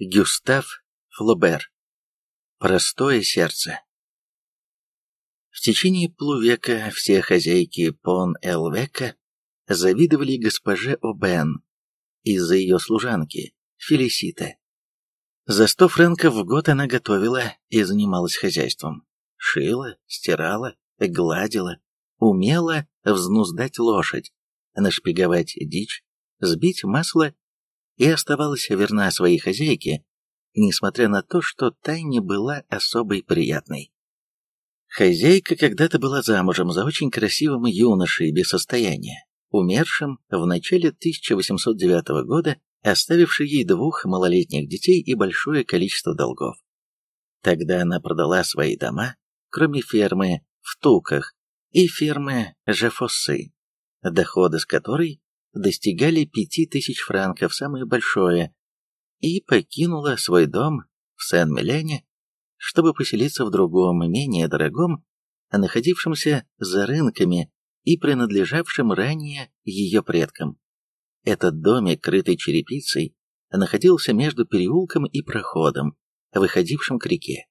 Гюстав Флобер. Простое сердце. В течение полувека все хозяйки Пон-Элвека завидовали госпоже О'Бен из-за ее служанки, Фелисита. За сто франков в год она готовила и занималась хозяйством. Шила, стирала, гладила, умела взнуздать лошадь, нашпиговать дичь, сбить масло и оставалась верна своей хозяйке, несмотря на то, что та не была особой приятной. Хозяйка когда-то была замужем за очень красивым юношей без состояния, умершим в начале 1809 года, оставивший ей двух малолетних детей и большое количество долгов. Тогда она продала свои дома, кроме фермы в Туках и фермы Жефоссы, доходы с которой достигали пяти тысяч франков, самое большое, и покинула свой дом в Сен-Милене, чтобы поселиться в другом, менее дорогом, находившемся за рынками и принадлежавшем ранее ее предкам. Этот домик, крытый черепицей, находился между переулком и проходом, выходившим к реке.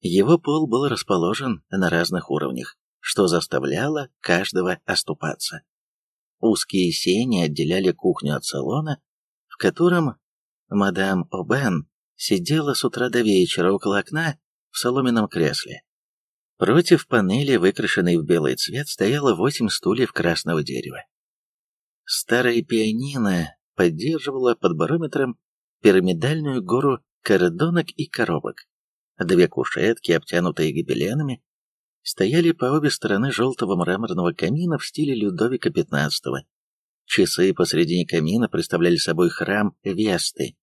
Его пол был расположен на разных уровнях, что заставляло каждого оступаться. Узкие сени отделяли кухню от салона, в котором мадам О'Бен сидела с утра до вечера около окна в соломенном кресле. Против панели, выкрашенной в белый цвет, стояло восемь стульев красного дерева. Старая пианино поддерживала под барометром пирамидальную гору кордонок и коробок. Две кушетки, обтянутые гобеленами, стояли по обе стороны желтого мраморного камина в стиле Людовика XV. Часы посредине камина представляли собой храм Весты,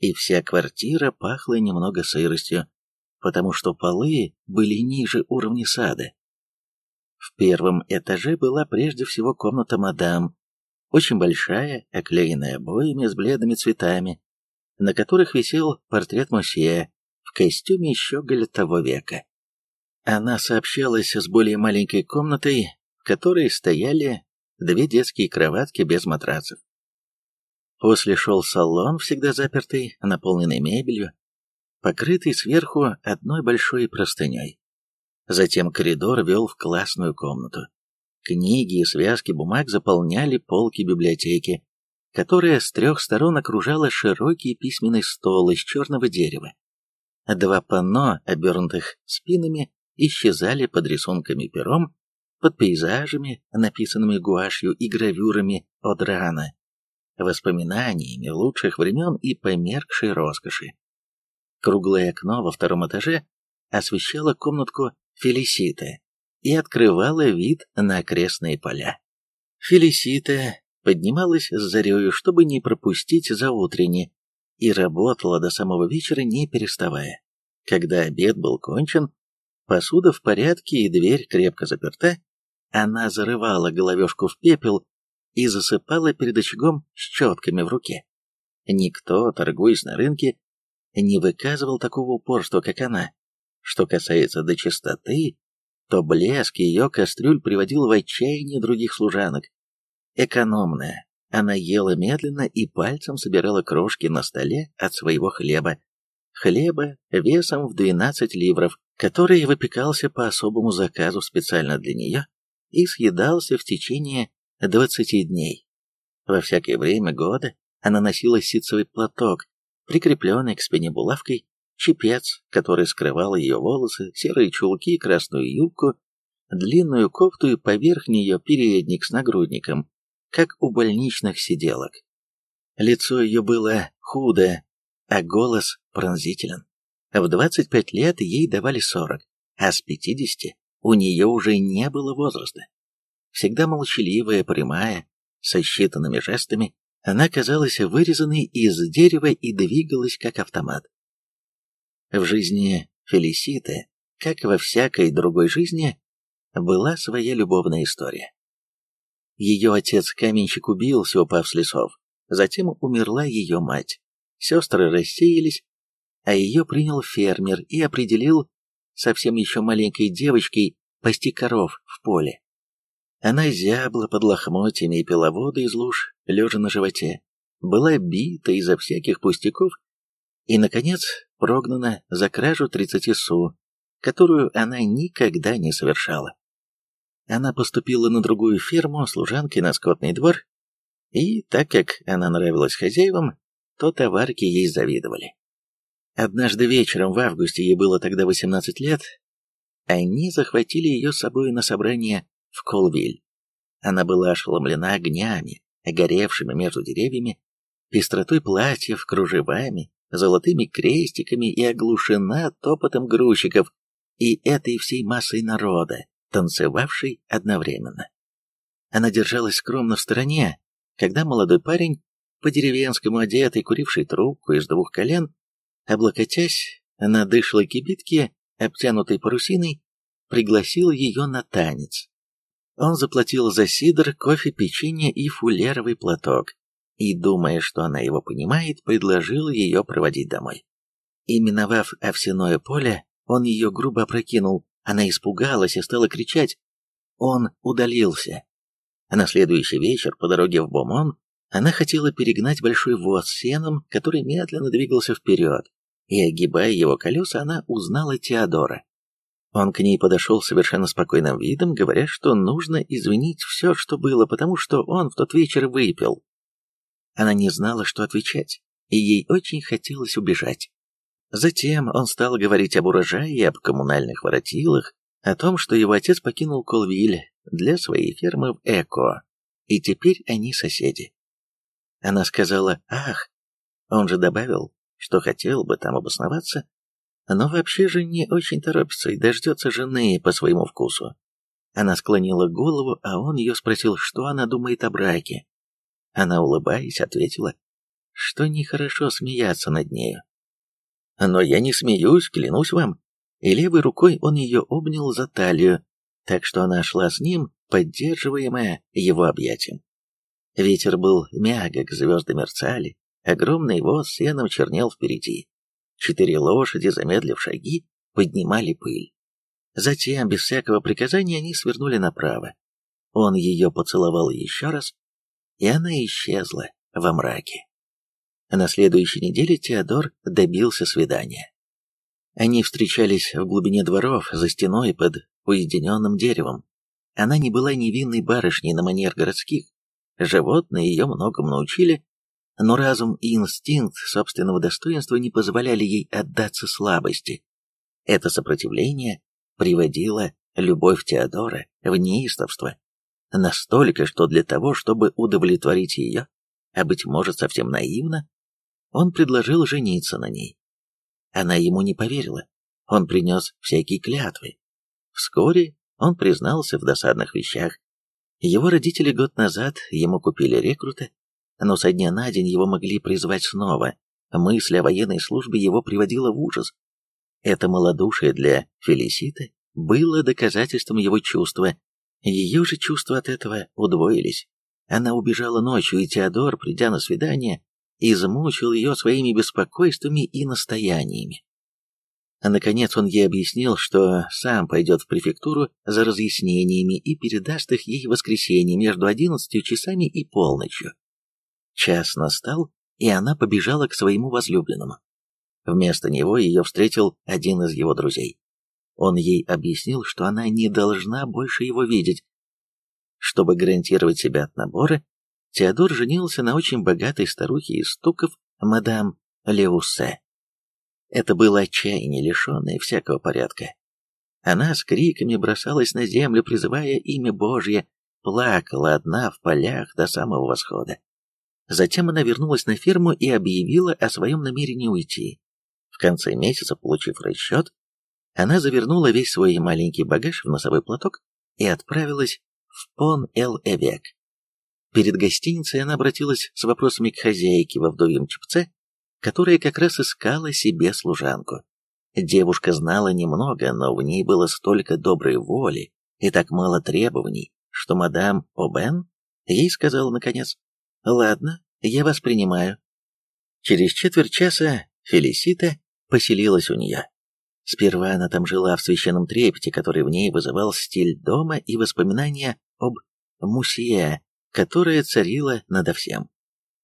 и вся квартира пахла немного сыростью, потому что полы были ниже уровня сада. В первом этаже была прежде всего комната мадам, очень большая, оклеенная обоями с бледными цветами, на которых висел портрет Мосье в костюме щеголя того века. Она сообщалась с более маленькой комнатой, в которой стояли две детские кроватки без матрацев. После шел салон, всегда запертый, наполненный мебелью, покрытый сверху одной большой простыней. Затем коридор вел в классную комнату. Книги и связки бумаг заполняли полки библиотеки, которая с трех сторон окружала широкий письменный стол из черного дерева. Два панно, обернутых спинами, исчезали под рисунками пером, под пейзажами, написанными гуашью и гравюрами Одрана, воспоминаниями лучших времен и померкшей роскоши. Круглое окно во втором этаже освещало комнатку Фелисита и открывало вид на окрестные поля. Фелисита поднималась с зарею, чтобы не пропустить заутренне, и работала до самого вечера, не переставая. Когда обед был кончен, Посуда в порядке и дверь крепко заперта. Она зарывала головешку в пепел и засыпала перед очагом с четками в руке. Никто, торгуясь на рынке, не выказывал такого упорства, как она. Что касается до чистоты, то блеск ее кастрюль приводил в отчаяние других служанок. Экономная, она ела медленно и пальцем собирала крошки на столе от своего хлеба. Хлеба весом в 12 ливров, который выпекался по особому заказу специально для нее и съедался в течение 20 дней. Во всякое время года она носила ситцевый платок, прикрепленный к спине булавкой, чепец, который скрывал ее волосы, серые чулки, красную юбку, длинную кофту и поверх нее передник с нагрудником, как у больничных сиделок. Лицо ее было худое, а голос пронзителен. В 25 лет ей давали 40, а с 50 у нее уже не было возраста. Всегда молчаливая, прямая, со считанными жестами, она казалась вырезанной из дерева и двигалась как автомат. В жизни Фелиситы, как во всякой другой жизни, была своя любовная история. Ее отец-каменщик убился, упав с лесов. Затем умерла ее мать. Сестры рассеялись, а ее принял фермер и определил совсем еще маленькой девочкой пасти коров в поле. Она зябла под лохмотьями и пила воду из луж, лежа на животе, была бита из-за всяких пустяков И, наконец, прогнана за кражу 30 су, которую она никогда не совершала. Она поступила на другую ферму, служанкой на скотный двор, и, так как она нравилась хозяевам, то товарки ей завидовали. Однажды вечером в августе, ей было тогда 18 лет, они захватили ее с собой на собрание в Колвиль. Она была ошеломлена огнями, горевшими между деревьями, пестротой платьев, кружевами, золотыми крестиками и оглушена топотом грузчиков и этой всей массой народа, танцевавшей одновременно. Она держалась скромно в стороне, когда молодой парень, по-деревенскому одетый, куривший трубку из двух колен, облокотясь на дышлой кибитке, обтянутой парусиной, пригласил ее на танец. Он заплатил за сидр, кофе, печенье и фулеровый платок, и, думая, что она его понимает, предложил ее проводить домой. И, миновав овсяное поле, он ее грубо опрокинул, она испугалась и стала кричать. Он удалился. На следующий вечер по дороге в Бомон она хотела перегнать большой воз сеном, который медленно двигался вперед, и, огибая его колеса, она узнала Теодора. Он к ней подошел совершенно спокойным видом, говоря, что нужно извинить все, что было, потому что он в тот вечер выпил. Она не знала, что отвечать, и ей очень хотелось убежать. Затем он стал говорить об урожае и об коммунальных воротилах, о том, что его отец покинул Колвиль для своей фермы в Эко, и теперь они соседи. Она сказала «Ах!» Он же добавил, что хотел бы там обосноваться, но вообще же не очень торопится и дождется жены по своему вкусу. Она склонила голову, а он ее спросил, что она думает о браке. Она, улыбаясь, ответила, что нехорошо смеяться над нею. «Но я не смеюсь, клянусь вам». И левой рукой он ее обнял за талию, так что она шла с ним, поддерживаемая его объятием. Ветер был мягок, звезды мерцали, огромный воз сеном чернел впереди. Четыре лошади, замедлив шаги, поднимали пыль. Затем, без всякого приказания, они свернули направо. Он ее поцеловал еще раз, и она исчезла во мраке. На следующей неделе Теодор добился свидания. Они встречались в глубине дворов, за стеной под уединенным деревом. Она не была невинной барышней на манер городских. Животные ее многому научили, но разум и инстинкт собственного достоинства не позволяли ей отдаться слабости. Это сопротивление приводило любовь Теодора в неистовство. Настолько, что для того, чтобы удовлетворить ее, а быть может совсем наивно, он предложил жениться на ней. Она ему не поверила. Он принес всякие клятвы. Вскоре он признался в досадных вещах. Его родители год назад ему купили рекрута, но со дня на день его могли призвать снова. Мысль о военной службе его приводила в ужас. Это малодушие для Фелиситы было доказательством его чувства. Ее же чувства от этого удвоились. Она убежала ночью, и Теодор, придя на свидание, измучил ее своими беспокойствами и настояниями. А наконец он ей объяснил, что сам пойдет в префектуру за разъяснениями и передаст их ей в воскресенье между одиннадцатью часами и полночью. Час настал, и она побежала к своему возлюбленному. Вместо него ее встретил один из его друзей. Он ей объяснил, что она не должна больше его видеть. Чтобы гарантировать себя от набора, Теодор женился на очень богатой старухе из стуков, мадам Леусе. Это было отчаяние, лишенное всякого порядка. Она с криками бросалась на землю, призывая имя Божье, плакала одна в полях до самого восхода. Затем она вернулась на ферму и объявила о своем намерении уйти. В конце месяца, получив расчет, она завернула весь свой маленький багаж в носовой платок и отправилась в Пон-Эл-Эвек. Перед гостиницей она обратилась с вопросами к хозяйке во вдовьем чепце, которая как раз искала себе служанку. Девушка знала немного, но в ней было столько доброй воли и так мало требований, что мадам Обен ей сказала наконец, «Ладно, я вас принимаю». Через четверть часа Фелисита поселилась у нее. Сперва она там жила в священном трепете, который в ней вызывал стиль дома и воспоминания об Мусье, которая царила надо всем.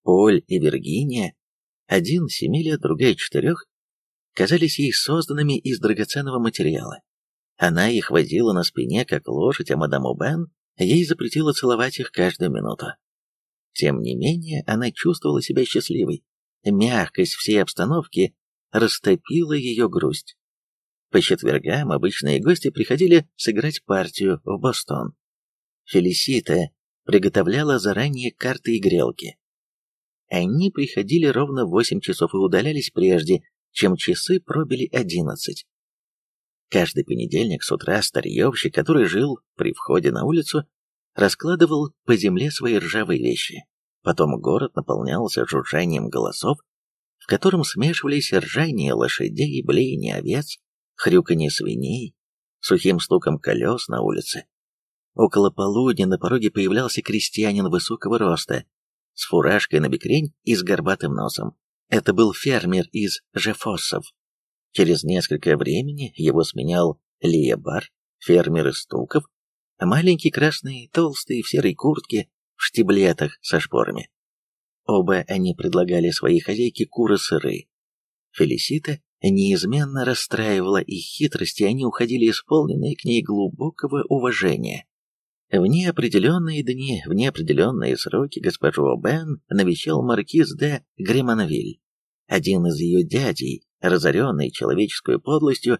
Поль и Виргиния один семи лет, другая четырех, казались ей созданными из драгоценного материала. Она их возила на спине, как лошадь, а мадам Убен ей запретила целовать их каждую минуту. Тем не менее, она чувствовала себя счастливой. Мягкость всей обстановки растопила ее грусть. По четвергам обычные гости приходили сыграть партию в Бостон. Фелисита приготовляла заранее карты и грелки. Они приходили ровно в восемь часов и удалялись прежде, чем часы пробили одиннадцать. Каждый понедельник с утра старьевщик, который жил при входе на улицу, раскладывал по земле свои ржавые вещи. Потом город наполнялся жужжанием голосов, в котором смешивались ржание лошадей, блеяние овец, хрюканье свиней, сухим стуком колес на улице. Около полудня на пороге появлялся крестьянин высокого роста, с фуражкой на бекрень и с горбатым носом. Это был фермер из Жефоссов. Через несколько времени его сменял Лиебар, фермер из Стуков, маленький красный, толстый, в серой куртке, в штиблетах со шпорами. Оба они предлагали своей хозяйке куры сыры. Фелисита неизменно расстраивала их хитрости, они уходили исполненные к ней глубокого уважения. В неопределенные дни, в неопределенные сроки госпожу Бен навещал маркиз де Гремонвиль, один из ее дядей, разоренный человеческой подлостью,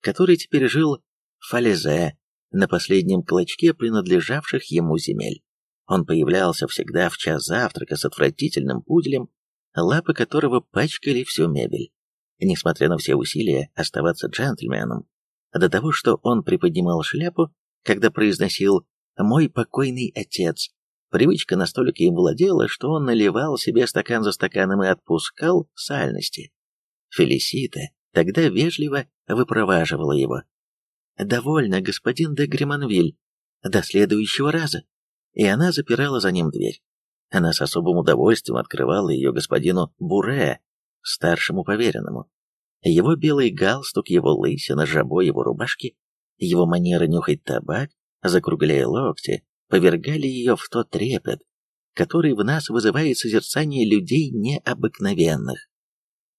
который теперь жил в Фалезе, на последнем клочке принадлежавших ему земель. Он появлялся всегда в час завтрака с отвратительным пуделем, лапы которого пачкали всю мебель. Несмотря на все усилия оставаться джентльменом, до того, что он приподнимал шляпу, когда произносил «мой покойный отец», привычка настолько им владела, что он наливал себе стакан за стаканом и отпускал сальности. Фелисита тогда вежливо выпроваживала его. «Довольно, господин де Гремонвиль, до следующего раза». И она запирала за ним дверь. Она с особым удовольствием открывала ее господину Буре, старшему поверенному. Его белый галстук, его лысина, жабо его рубашки, его манера нюхать табак, закругляя локти, повергали ее в тот трепет, который в нас вызывает созерцание людей необыкновенных.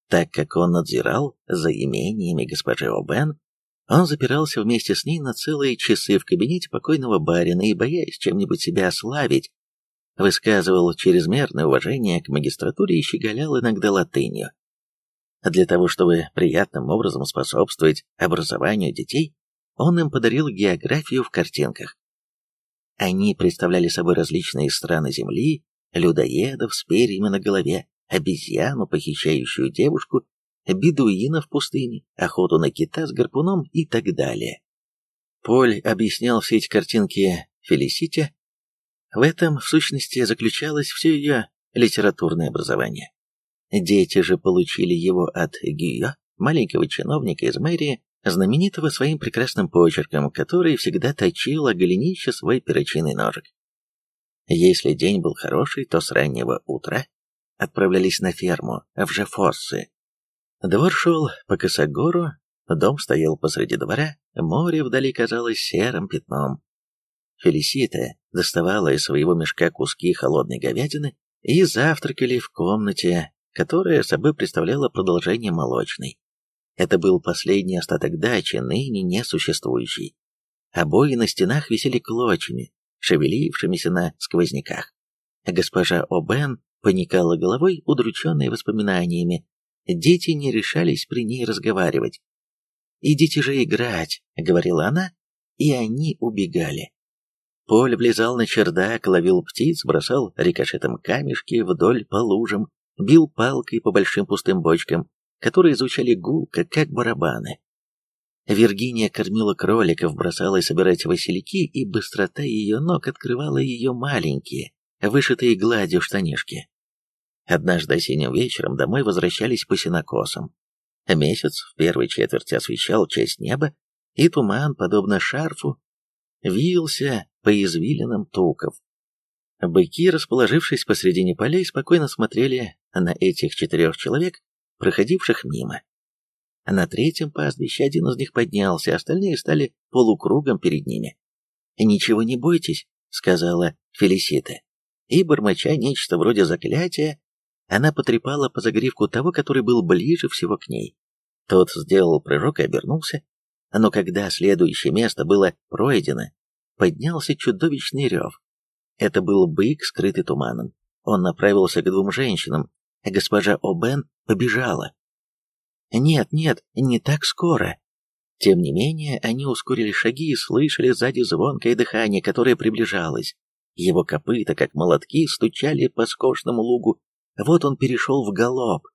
Так как он надзирал за имениями госпожи Обен, он запирался вместе с ней на целые часы в кабинете покойного барина и, боясь чем-нибудь себя ославить, высказывал чрезмерное уважение к магистратуре и щеголял иногда латынью. Для того, чтобы приятным образом способствовать образованию детей, он им подарил географию в картинках. Они представляли собой различные страны Земли, людоедов с перьями на голове, обезьяну, похищающую девушку, бедуина в пустыне, охоту на кита с гарпуном и так далее. Поль объяснял все эти картинки Фелисите. В этом, в сущности, заключалось все ее литературное образование. Дети же получили его от Гио, маленького чиновника из мэрии, знаменитого своим прекрасным почерком, который всегда точил о голенище свой перочинный ножик. Если день был хороший, то с раннего утра отправлялись на ферму в Жефоссы. Двор шел по косогору, дом стоял посреди двора, море вдали казалось серым пятном. Фелисита доставала из своего мешка куски холодной говядины и завтракали в комнате, которая собой представляла продолжение молочной. Это был последний остаток дачи, ныне несуществующий. Обои на стенах висели клочьями, шевелившимися на сквозняках. Госпожа О'Бен поникала головой, удрученной воспоминаниями. Дети не решались при ней разговаривать. «Идите же играть», — говорила она, и они убегали. Поль влезал на чердак, ловил птиц, бросал рикошетом камешки вдоль по лужам, бил палкой по большим пустым бочкам, которые звучали гулко, как барабаны. Виргиния кормила кроликов, бросалась собирать васильки, и быстрота ее ног открывала ее маленькие, вышитые гладью штанишки. Однажды осенним вечером домой возвращались по сенокосам. Месяц в первой четверти освещал часть неба, и туман, подобно шарфу, вился по извилинам туков. Быки, расположившись посредине полей, спокойно смотрели на этих четырех человек, проходивших мимо. На третьем пастбище один из них поднялся, остальные стали полукругом перед ними. «Ничего не бойтесь», — сказала Фелисита, и, бормоча нечто вроде заклятия, она потрепала по загривку того, который был ближе всего к ней. Тот сделал прыжок и обернулся, но когда следующее место было пройдено, поднялся чудовищный рев. Это был бык, скрытый туманом. Он направился к двум женщинам, а госпожа О'Бен побежала. Нет, нет, не так скоро. Тем не менее, они ускорили шаги и слышали сзади звонкое дыхание, которое приближалось. Его копыта, как молотки, стучали по скошному лугу. Вот он перешел в галоп.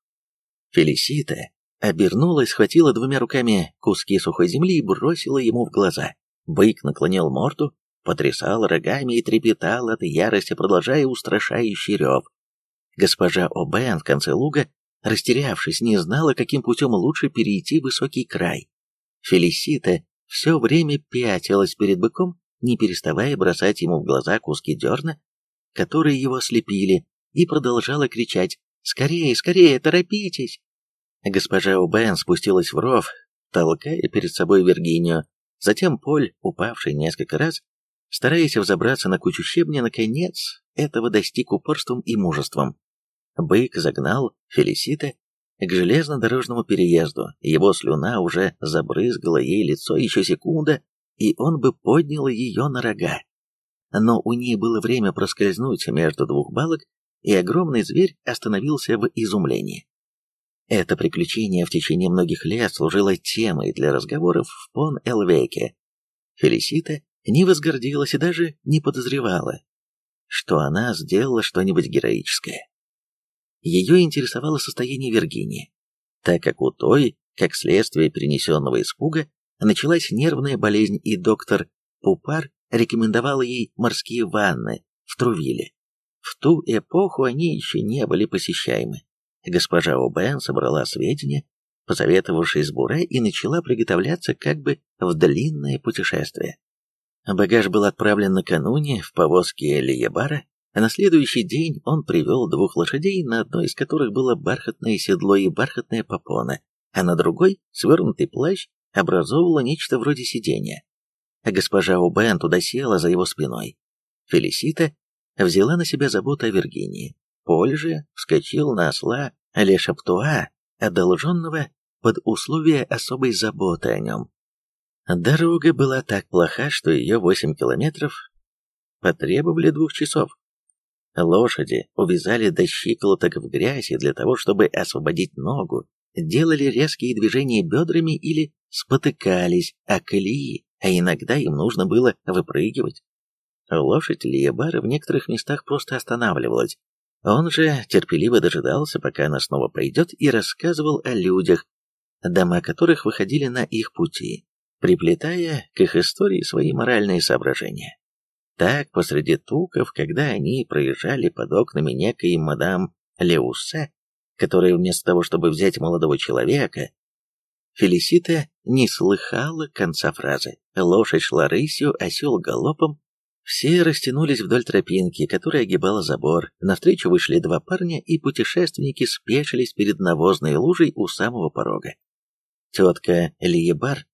Фелисита обернулась, схватила двумя руками куски сухой земли и бросила ему в глаза. Бык наклонил морду, потрясал рогами и трепетал от ярости, продолжая устрашающий рев. Госпожа О'Бен в конце луга, растерявшись, не знала, каким путем лучше перейти высокий край. Фелисита все время пятилась перед быком, не переставая бросать ему в глаза куски дерна, которые его слепили, и продолжала кричать «Скорее, скорее, торопитесь!». Госпожа Убен спустилась в ров, толкая перед собой Виргинию. Затем Поль, упавший несколько раз, стараясь взобраться на кучу щебня, наконец этого достиг упорством и мужеством. Бык загнал Фелисита к железнодорожному переезду, его слюна уже забрызгала ей лицо еще секунда, и он бы поднял ее на рога. Но у ней было время проскользнуть между двух балок, и огромный зверь остановился в изумлении. Это приключение в течение многих лет служило темой для разговоров в Пон-Элвеке. Фелисита не возгордилась и даже не подозревала, что она сделала что-нибудь героическое. Ее интересовало состояние Виргинии, так как у той, как следствие перенесенного испуга, началась нервная болезнь, и доктор Пупар рекомендовал ей морские ванны в Трувиле. В ту эпоху они еще не были посещаемы. Госпожа О'Бен собрала сведения, посоветовавшись с Буре, и начала приготовляться как бы в длинное путешествие. Багаж был отправлен накануне в повозке Лиебара, а на следующий день он привел двух лошадей, на одной из которых было бархатное седло и бархатная попона, а на другой свернутый плащ образовывало нечто вроде сидения. А госпожа Убен туда села за его спиной. Фелисита взяла на себя заботу о Виргинии. Поль же вскочил на осла Ле Шаптуа, одолженного под условия особой заботы о нем. Дорога была так плоха, что ее восемь километров потребовали двух часов. Лошади увязали до щиколоток в грязи для того, чтобы освободить ногу, делали резкие движения бедрами или спотыкались о колеи, а иногда им нужно было выпрыгивать. Лошадь Лиебара в некоторых местах просто останавливалась, он же терпеливо дожидался, пока она снова пойдет, и рассказывал о людях, дома которых выходили на их пути, приплетая к их истории свои моральные соображения. Так, посреди туков, когда они проезжали под окнами некой мадам Леуссе, которая вместо того, чтобы взять молодого человека, Фелисита не слыхала конца фразы. Лошадь шла рысью, осел галопом, все растянулись вдоль тропинки, которая огибала забор. Навстречу вышли два парня, и путешественники спешились перед навозной лужей у самого порога. Тетка Лиебар,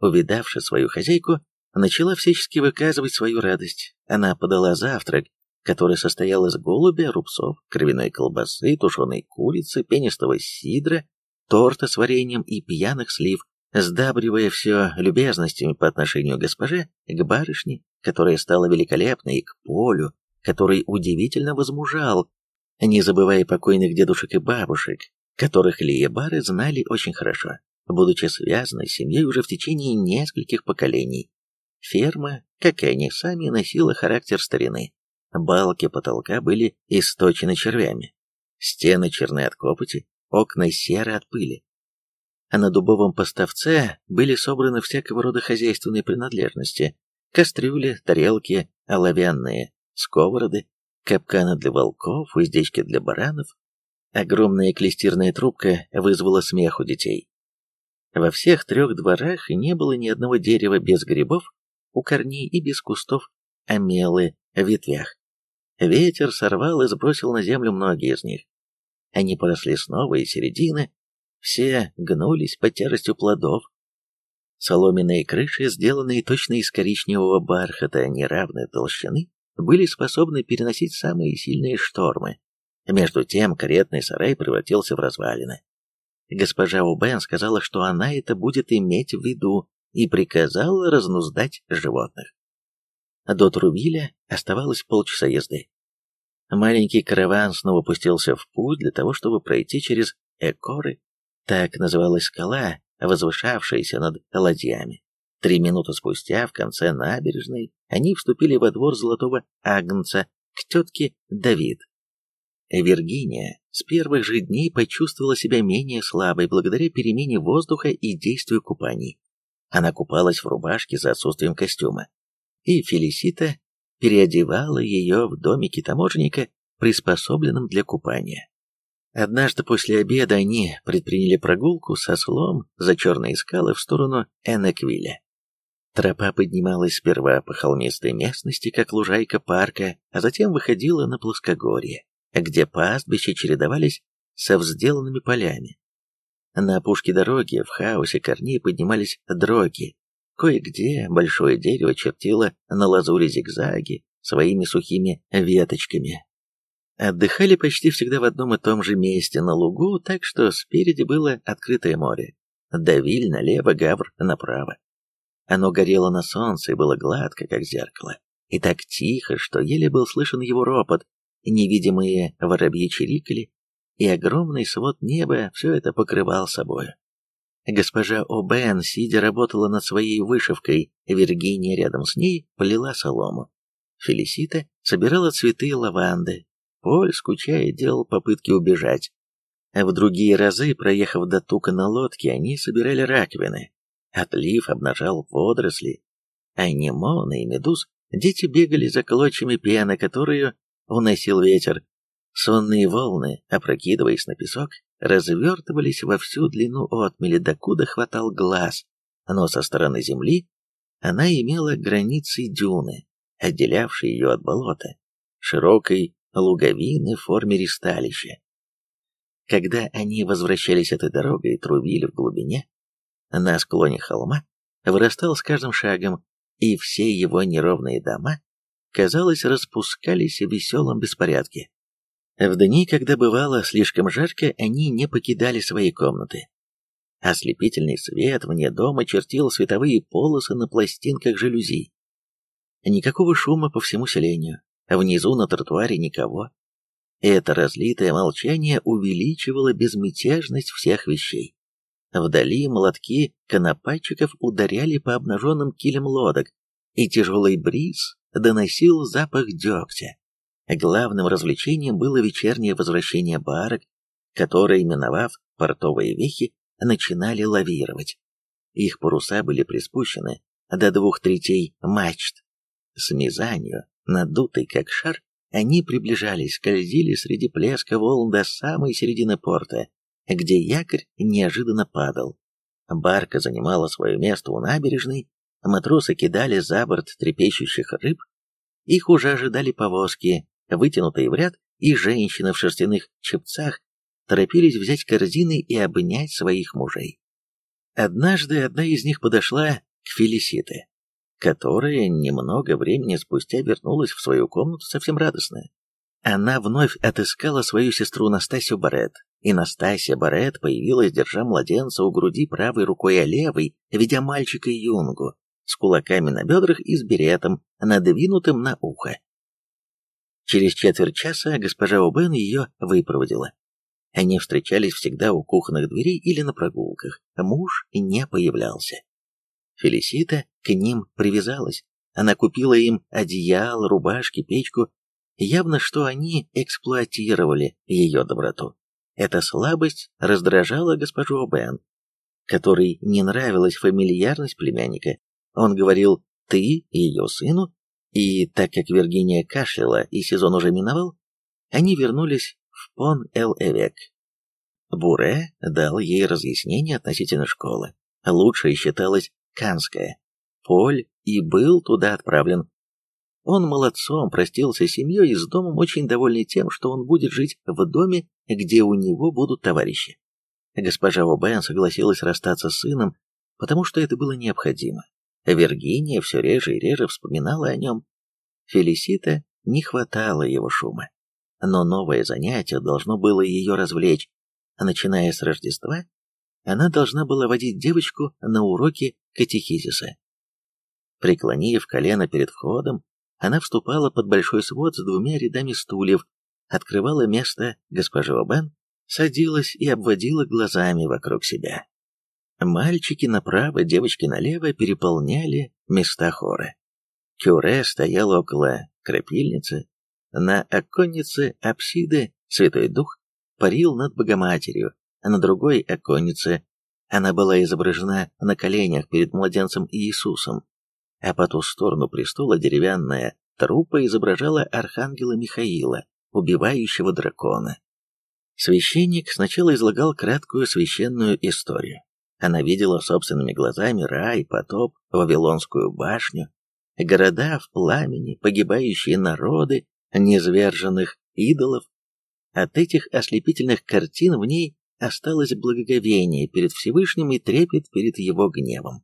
увидавши свою хозяйку, начала всячески выказывать свою радость. Она подала завтрак, который состоял из голубя, рубцов, кровяной колбасы, тушеной курицы, пенистого сидра, торта с вареньем и пьяных слив, сдабривая все любезностями по отношению к госпоже, к барышне, которая стала великолепной, и к Полю, который удивительно возмужал, не забывая покойных дедушек и бабушек, которых Лиебары знали очень хорошо, будучи связаны с семьей уже в течение нескольких поколений. Ферма, как и они сами, носила характер старины. Балки потолка были источены червями. Стены черны от копоти, окна серы от пыли а на дубовом поставце были собраны всякого рода хозяйственные принадлежности, кастрюли, тарелки, оловянные, сковороды, капканы для волков, уздечки для баранов. Огромная клестирная трубка вызвала смех у детей. Во всех трех дворах не было ни одного дерева без грибов у корней и без кустов омелы в ветвях. Ветер сорвал и сбросил на землю многие из них. Они поросли с новой середины, все гнулись под тяжестью плодов. Соломенные крыши, сделанные точно из коричневого бархата неравной толщины, были способны переносить самые сильные штормы. Между тем каретный сарай превратился в развалины. Госпожа Убен сказала, что она это будет иметь в виду, и приказала разнуздать животных. До Трувиля оставалось полчаса езды. Маленький караван снова пустился в путь для того, чтобы пройти через Экоры, так называлась скала, возвышавшаяся над ладьями. Три минуты спустя, в конце набережной, они вступили во двор Золотого Агнца к тетке Давид. Виргиния с первых же дней почувствовала себя менее слабой благодаря перемене воздуха и действию купаний. Она купалась в рубашке за отсутствием костюма. И Фелисита переодевала ее в домике таможенника, приспособленном для купания. Однажды после обеда они предприняли прогулку со слом за черные скалы в сторону Энеквиля. Тропа поднималась сперва по холмистой местности, как лужайка парка, а затем выходила на плоскогорье, где пастбища чередовались со взделанными полями. На опушке дороги в хаосе корней поднимались дроги. Кое-где большое дерево чертило на лазуре зигзаги своими сухими веточками. Отдыхали почти всегда в одном и том же месте на лугу, так что спереди было открытое море. Давиль налево, Гавр направо. Оно горело на солнце и было гладко, как зеркало, и так тихо, что еле был слышен его ропот, невидимые воробьи чирикали, и огромный свод неба все это покрывал собою. Госпожа О'Бен, сидя, работала над своей вышивкой, Виргиния рядом с ней полила солому. Фелисита собирала цветы лаванды, Поль, скучая, делал попытки убежать. А в другие разы, проехав до тука на лодке, они собирали раковины, Отлив обнажал водоросли, а немоны и медуз дети бегали за клочьями пены, которую уносил ветер. Сонные волны, опрокидываясь на песок, развертывались во всю длину отмели, докуда хватал глаз, но со стороны земли она имела границы дюны, отделявшие ее от болота, широкой луговины в форме ристалища. Когда они возвращались этой дорогой, трубили в глубине, на склоне холма вырастал с каждым шагом, и все его неровные дома, казалось, распускались в веселом беспорядке. В дни, когда бывало слишком жарко, они не покидали свои комнаты. Ослепительный свет вне дома чертил световые полосы на пластинках жалюзи. Никакого шума по всему селению, внизу на тротуаре никого. Это разлитое молчание увеличивало безмятежность всех вещей. Вдали молотки конопатчиков ударяли по обнаженным килям лодок, и тяжелый бриз доносил запах дегтя. Главным развлечением было вечернее возвращение барок, которые, миновав портовые вехи, начинали лавировать. Их паруса были приспущены до двух третей мачт. С мизанью, надутой как шар, они приближались, скользили среди плеска волн до самой середины порта, где якорь неожиданно падал. Барка занимала свое место у набережной, матросы кидали за борт трепещущих рыб, их уже ожидали повозки, вытянутые в ряд, и женщины в шерстяных чепцах торопились взять корзины и обнять своих мужей. Однажды одна из них подошла к Фелисите, которая немного времени спустя вернулась в свою комнату совсем радостная. Она вновь отыскала свою сестру Настасью Барет, и Настасья Барет появилась, держа младенца у груди правой рукой, а левой, ведя мальчика Юнгу, с кулаками на бедрах и с беретом, надвинутым на ухо. Через четверть часа госпожа Убен ее выпроводила. Они встречались всегда у кухонных дверей или на прогулках. Муж не появлялся. Фелисита к ним привязалась. Она купила им одеяло, рубашки, печку. Явно, что они эксплуатировали ее доброту. Эта слабость раздражала госпожу Бен, которой не нравилась фамильярность племянника. Он говорил «ты» ее сыну, и так как Виргиния кашляла и сезон уже миновал, они вернулись в Пон-Эл-Эвек. Буре дал ей разъяснение относительно школы. Лучшей считалась Канская. Поль и был туда отправлен он молодцом простился с семьей и с домом, очень довольный тем, что он будет жить в доме, где у него будут товарищи. Госпожа Обен согласилась расстаться с сыном, потому что это было необходимо. Виргиния все реже и реже вспоминала о нем. Фелисита не хватало его шума. но новое занятие должно было ее развлечь, начиная с Рождества она должна была водить девочку на уроки катехизиса. Преклонив колено перед входом, она вступала под большой свод с двумя рядами стульев, открывала место госпожи Обен, садилась и обводила глазами вокруг себя. Мальчики направо, девочки налево переполняли места хора. Кюре стоял около крапильницы, на оконнице апсиды Святой Дух парил над Богоматерью, а на другой оконнице она была изображена на коленях перед младенцем Иисусом, а по ту сторону престола деревянная трупа изображала архангела Михаила, убивающего дракона. Священник сначала излагал краткую священную историю. Она видела собственными глазами рай, потоп, Вавилонскую башню, города в пламени, погибающие народы, незверженных идолов. От этих ослепительных картин в ней осталось благоговение перед Всевышним и трепет перед его гневом.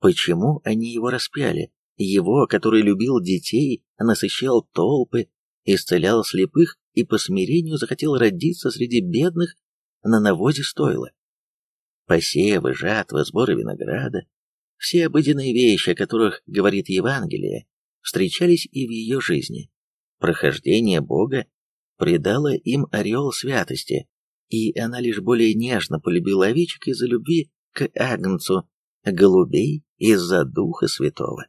Почему они его распяли? Его, который любил детей, насыщал толпы, исцелял слепых и по смирению захотел родиться среди бедных на навозе стойла. Посевы, жатвы, сборы винограда, все обыденные вещи, о которых говорит Евангелие, встречались и в ее жизни. Прохождение Бога придало им ореол святости, и она лишь более нежно полюбила овечек из-за любви к Агнцу, голубей из-за Духа Святого.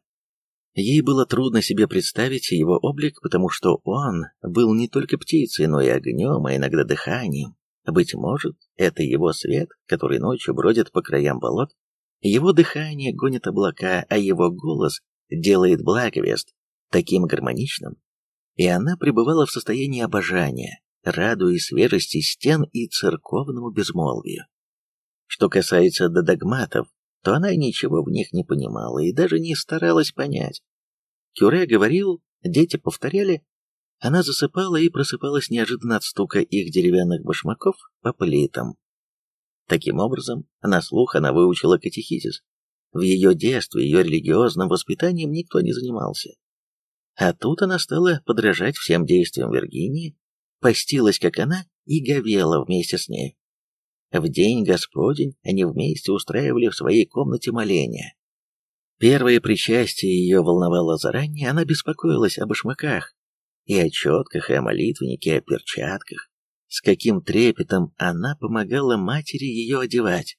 Ей было трудно себе представить его облик, потому что он был не только птицей, но и огнем, а иногда дыханием. Быть может, это его свет, который ночью бродит по краям болот, его дыхание гонит облака, а его голос делает благовест таким гармоничным. И она пребывала в состоянии обожания, радуясь свежести стен и церковному безмолвию. Что касается догматов, то она ничего в них не понимала и даже не старалась понять. Кюре говорил, дети повторяли, она засыпала и просыпалась неожиданно от стука их деревянных башмаков по плитам. Таким образом, на слух она выучила катехизис. В ее детстве ее религиозным воспитанием никто не занимался. А тут она стала подражать всем действиям Виргинии, постилась, как она, и говела вместе с ней. В день Господень они вместе устраивали в своей комнате моления. Первое причастие ее волновало заранее, она беспокоилась о башмаках, и о четках, и о молитвеннике, и о перчатках. С каким трепетом она помогала матери ее одевать.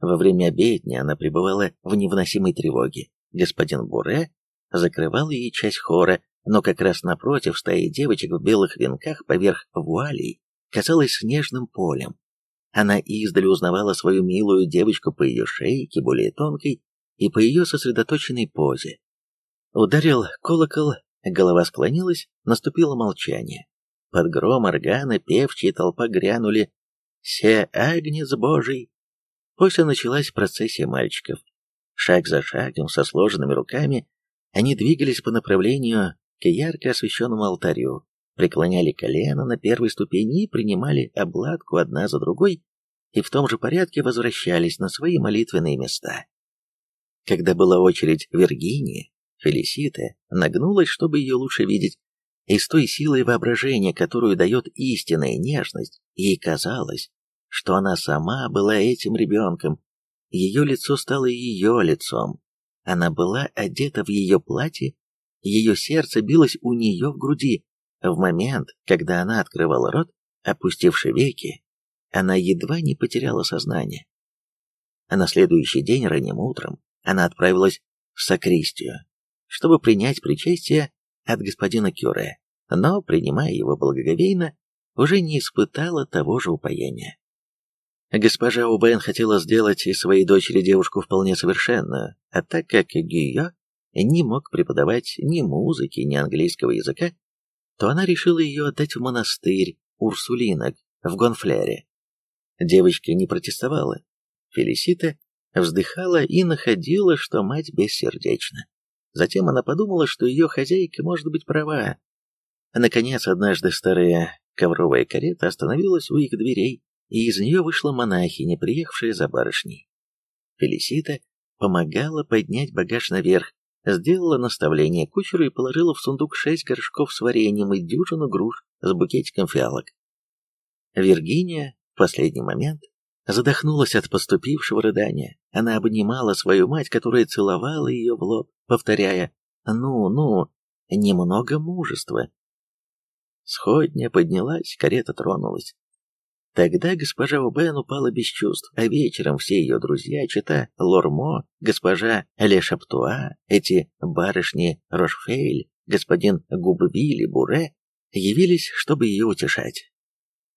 Во время обедни она пребывала в невыносимой тревоге. Господин Буре закрывал ей часть хора, но как раз напротив стаи девочек в белых венках поверх вуалей казалась снежным полем. Она издали узнавала свою милую девочку по ее шейке, более тонкой, и по ее сосредоточенной позе. Ударил колокол, голова склонилась, наступило молчание. Под гром органа певчие толпа грянули «Се агнец Божий!». После началась процессия мальчиков. Шаг за шагом, со сложенными руками, они двигались по направлению к ярко освещенному алтарю, преклоняли колено на первой ступени и принимали обладку одна за другой, и в том же порядке возвращались на свои молитвенные места. Когда была очередь Виргинии, Фелисита нагнулась, чтобы ее лучше видеть, и с той силой воображения, которую дает истинная нежность, ей казалось, что она сама была этим ребенком, ее лицо стало ее лицом, она была одета в ее платье, ее сердце билось у нее в груди. В момент, когда она открывала рот, опустивши веки, она едва не потеряла сознание. А на следующий день ранним утром она отправилась в сакристию, чтобы принять причастие от господина Кюре, но, принимая его благоговейно, уже не испытала того же упоения. Госпожа Убен хотела сделать из своей дочери девушку вполне совершенную, а так как Гийо не мог преподавать ни музыки, ни английского языка, то она решила ее отдать в монастырь Урсулинок в Гонфляре. Девочка не протестовала. Фелисита вздыхала и находила, что мать бессердечна. Затем она подумала, что ее хозяйка может быть права. Наконец, однажды старая ковровая карета остановилась у их дверей, и из нее вышла монахиня, приехавшая за барышней. Фелисита помогала поднять багаж наверх, сделала наставление кучеру и положила в сундук шесть горшков с вареньем и дюжину груш с букетиком фиалок. Виргиния в последний момент задохнулась от поступившего рыдания. Она обнимала свою мать, которая целовала ее в лоб, повторяя «Ну, ну, немного мужества». Сходня поднялась, карета тронулась. Тогда госпожа Убен упала без чувств, а вечером все ее друзья, чита Лормо, госпожа Ле Шаптуа, эти барышни Рошфейль, господин Губвиль и Буре, явились, чтобы ее утешать.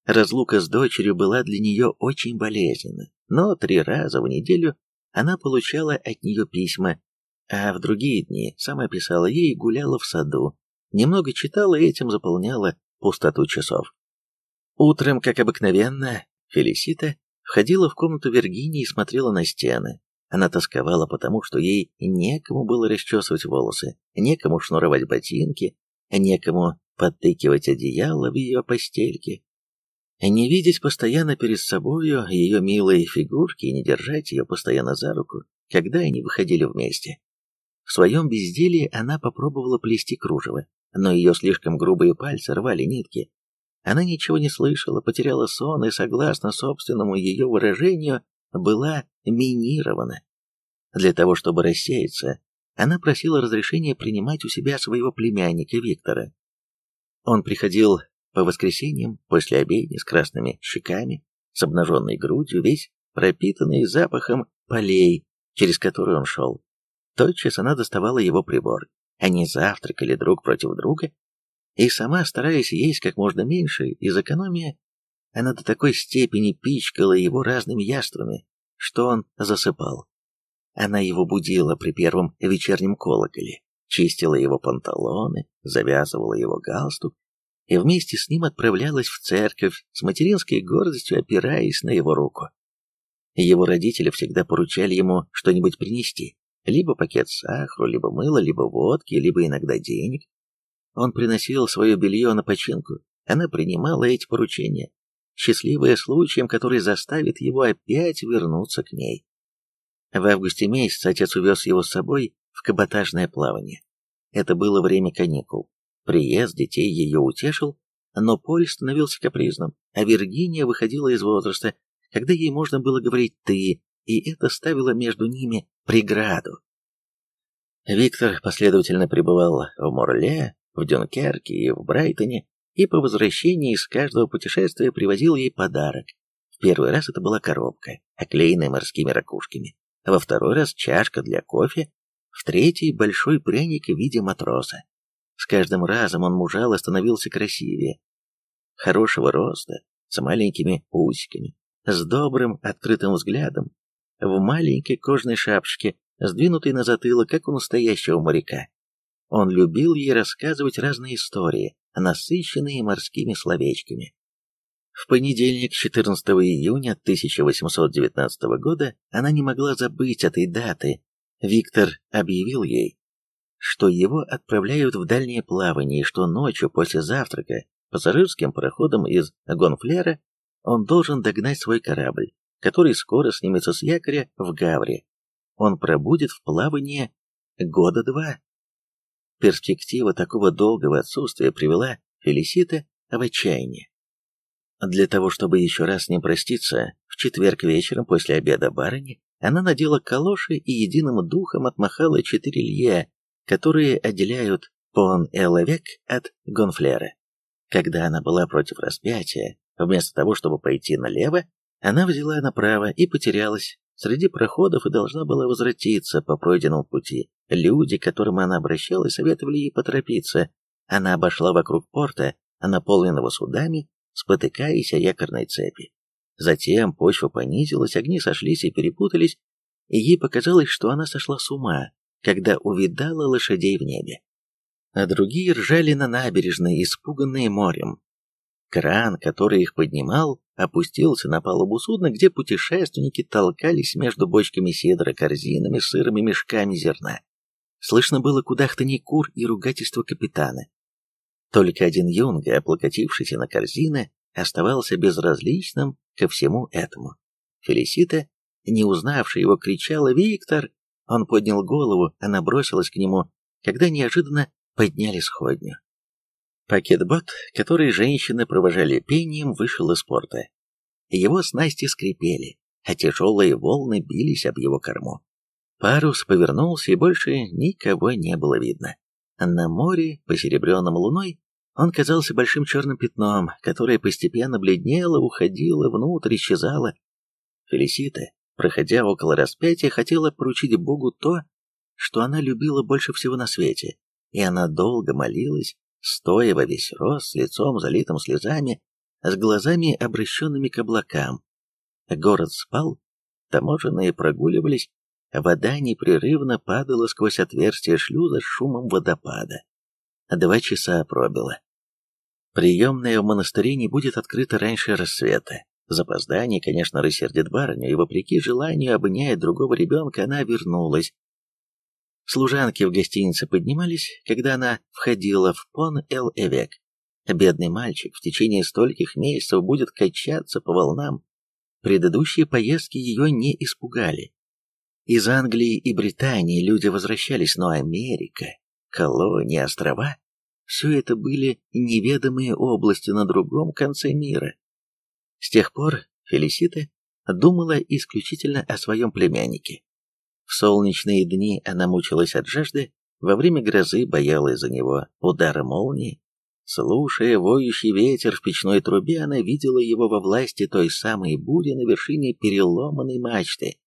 Разлука с дочерью была для нее очень болезненна, но три раза в неделю она получала от нее письма, а в другие дни сама писала ей гуляла в саду, немного читала и этим заполняла пустоту часов. Утром, как обыкновенно, Фелисита входила в комнату Виргинии и смотрела на стены. Она тосковала потому, что ей некому было расчесывать волосы, некому шнуровать ботинки, некому подтыкивать одеяло в ее постельке. Не видеть постоянно перед собою ее милые фигурки и не держать ее постоянно за руку, когда они выходили вместе. В своем безделии она попробовала плести кружево, но ее слишком грубые пальцы рвали нитки, она ничего не слышала, потеряла сон и, согласно собственному ее выражению, была минирована. Для того, чтобы рассеяться, она просила разрешения принимать у себя своего племянника Виктора. Он приходил по воскресеньям после обедни с красными щеками, с обнаженной грудью, весь пропитанный запахом полей, через которые он шел. Тотчас она доставала его прибор. Они завтракали друг против друга, и сама, стараясь есть как можно меньше, из экономии, она до такой степени пичкала его разными яствами, что он засыпал. Она его будила при первом вечернем колоколе, чистила его панталоны, завязывала его галстук и вместе с ним отправлялась в церковь с материнской гордостью, опираясь на его руку. Его родители всегда поручали ему что-нибудь принести, либо пакет сахара, либо мыла, либо водки, либо иногда денег. Он приносил свое белье на починку, она принимала эти поручения, счастливая случаем, который заставит его опять вернуться к ней. В августе месяце отец увез его с собой в каботажное плавание. Это было время каникул. Приезд детей ее утешил, но Поль становился капризным, а Виргиния выходила из возраста, когда ей можно было говорить «ты», и это ставило между ними преграду. Виктор последовательно пребывал в Морле, в Дюнкерке и в Брайтоне, и по возвращении из каждого путешествия привозил ей подарок. В первый раз это была коробка, оклеенная морскими ракушками, во второй раз чашка для кофе, в третий большой пряник в виде матроса. С каждым разом он мужал и становился красивее. Хорошего роста, с маленькими усиками, с добрым открытым взглядом, в маленькой кожаной шапочке, сдвинутой на затылок, как у настоящего моряка. Он любил ей рассказывать разные истории, насыщенные морскими словечками. В понедельник, 14 июня 1819 года, она не могла забыть этой даты. Виктор объявил ей, что его отправляют в дальнее плавание, и что ночью после завтрака пассажирским пароходом из Гонфлера он должен догнать свой корабль, который скоро снимется с якоря в Гавре. Он пробудет в плавании года два. Перспектива такого долгого отсутствия привела Фелисита в отчаяние. Для того, чтобы еще раз не проститься, в четверг вечером после обеда барыни она надела калоши и единым духом отмахала четыре лье, которые отделяют Пон-Эловек от Гонфлера. Когда она была против распятия, вместо того, чтобы пойти налево, она взяла направо и потерялась среди проходов и должна была возвратиться по пройденному пути. Люди, к которым она обращалась, советовали ей поторопиться. Она обошла вокруг порта, наполненного судами, спотыкаясь о якорной цепи. Затем почва понизилась, огни сошлись и перепутались, и ей показалось, что она сошла с ума, когда увидала лошадей в небе. А другие ржали на набережной, испуганные морем. Кран, который их поднимал, опустился на палубу судна, где путешественники толкались между бочками седра, корзинами, сырыми мешками зерна. Слышно было кудахтанье кур и ругательство капитана. Только один юнга, облокотившийся на корзины, оставался безразличным ко всему этому. Фелисита, не узнавшая его, кричала «Виктор! Он поднял голову, она бросилась к нему, когда неожиданно подняли сходню. Пакетбот, который женщины провожали пением, вышел из порта. Его снасти скрипели, а тяжелые волны бились об его корму. Парус повернулся, и больше никого не было видно. На море, посеребренном луной, он казался большим черным пятном, которое постепенно бледнело, уходило внутрь, исчезало. Фелисита, проходя около распятия, хотела поручить Богу то, что она любила больше всего на свете, и она долго молилась, стоя во весь рост, с лицом залитым слезами, с глазами обращенными к облакам. Город спал, таможенные прогуливались, вода непрерывно падала сквозь отверстие шлюза с шумом водопада. Два часа пробило. Приемная в монастыре не будет открыта раньше рассвета. Запоздание, конечно, рассердит барыню, и вопреки желанию обнять другого ребенка, она вернулась, Служанки в гостинице поднимались, когда она входила в Пон-Эл-Эвек. Бедный мальчик в течение стольких месяцев будет качаться по волнам. Предыдущие поездки ее не испугали. Из Англии и Британии люди возвращались, но Америка, колонии, острова — все это были неведомые области на другом конце мира. С тех пор Фелисита думала исключительно о своем племяннике. В солнечные дни она мучилась от жажды, во время грозы боялась за него удара молнии. Слушая воющий ветер в печной трубе, она видела его во власти той самой бури на вершине переломанной мачты,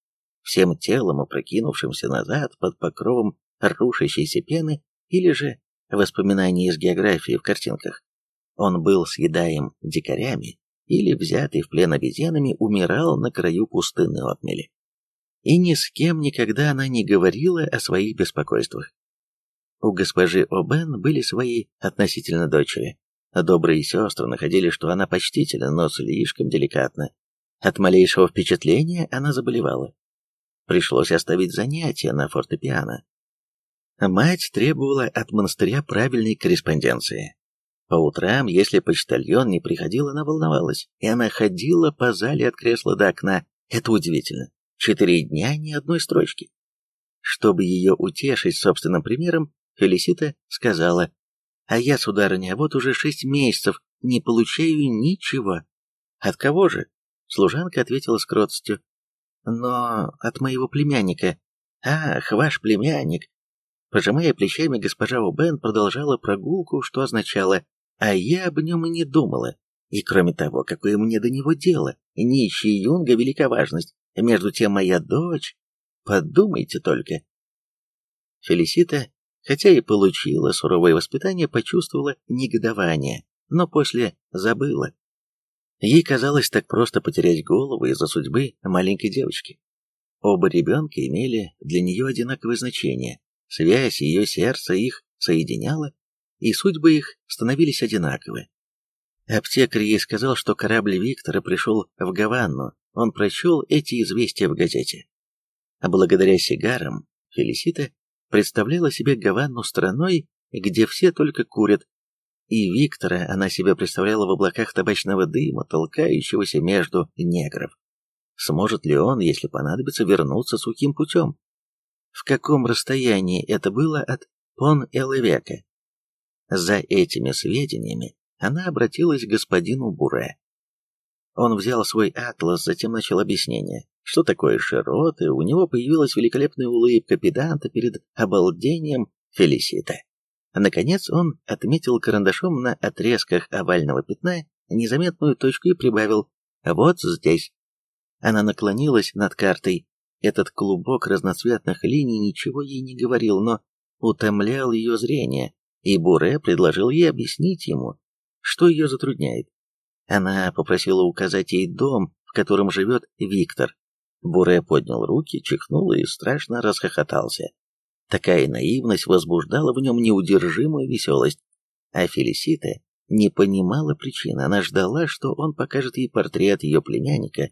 всем телом опрокинувшимся назад под покровом рушащейся пены или же воспоминаний из географии в картинках. Он был съедаем дикарями или, взятый в плен обезьянами, умирал на краю пустынной отмели и ни с кем никогда она не говорила о своих беспокойствах. У госпожи О'Бен были свои относительно дочери. Добрые сестры находили, что она почтительна, но слишком деликатна. От малейшего впечатления она заболевала. Пришлось оставить занятия на фортепиано. Мать требовала от монастыря правильной корреспонденции. По утрам, если почтальон не приходил, она волновалась, и она ходила по зале от кресла до окна. Это удивительно. Четыре дня ни одной строчки. Чтобы ее утешить собственным примером, Фелисита сказала, «А я, сударыня, вот уже шесть месяцев не получаю ничего». «От кого же?» Служанка ответила с кротостью. «Но от моего племянника». «Ах, ваш племянник!» Пожимая плечами, госпожа Убен продолжала прогулку, что означало «а я об нем и не думала». И кроме того, какое мне до него дело? Нищий юнга — велика важность. Между тем моя дочь... Подумайте только. Фелисита, хотя и получила суровое воспитание, почувствовала негодование, но после забыла. Ей казалось так просто потерять голову из-за судьбы маленькой девочки. Оба ребенка имели для нее одинаковое значение. Связь ее сердца их соединяла, и судьбы их становились одинаковы. Аптекарь ей сказал, что корабль Виктора пришел в Гаванну он прочел эти известия в газете. А благодаря сигарам Фелисита представляла себе Гаванну страной, где все только курят, и Виктора она себе представляла в облаках табачного дыма, толкающегося между негров. Сможет ли он, если понадобится, вернуться сухим путем? В каком расстоянии это было от Пон-Элэвека? За этими сведениями она обратилась к господину Буре. Он взял свой атлас, затем начал объяснение. Что такое широты, у него появилась великолепная улыбка педанта перед обалдением Фелисита. Наконец он отметил карандашом на отрезках овального пятна незаметную точку и прибавил «Вот здесь». Она наклонилась над картой. Этот клубок разноцветных линий ничего ей не говорил, но утомлял ее зрение, и Буре предложил ей объяснить ему, что ее затрудняет. Она попросила указать ей дом, в котором живет Виктор. Буре поднял руки, чихнул и страшно расхохотался. Такая наивность возбуждала в нем неудержимую веселость. А Фелисита не понимала причины, она ждала, что он покажет ей портрет ее племянника.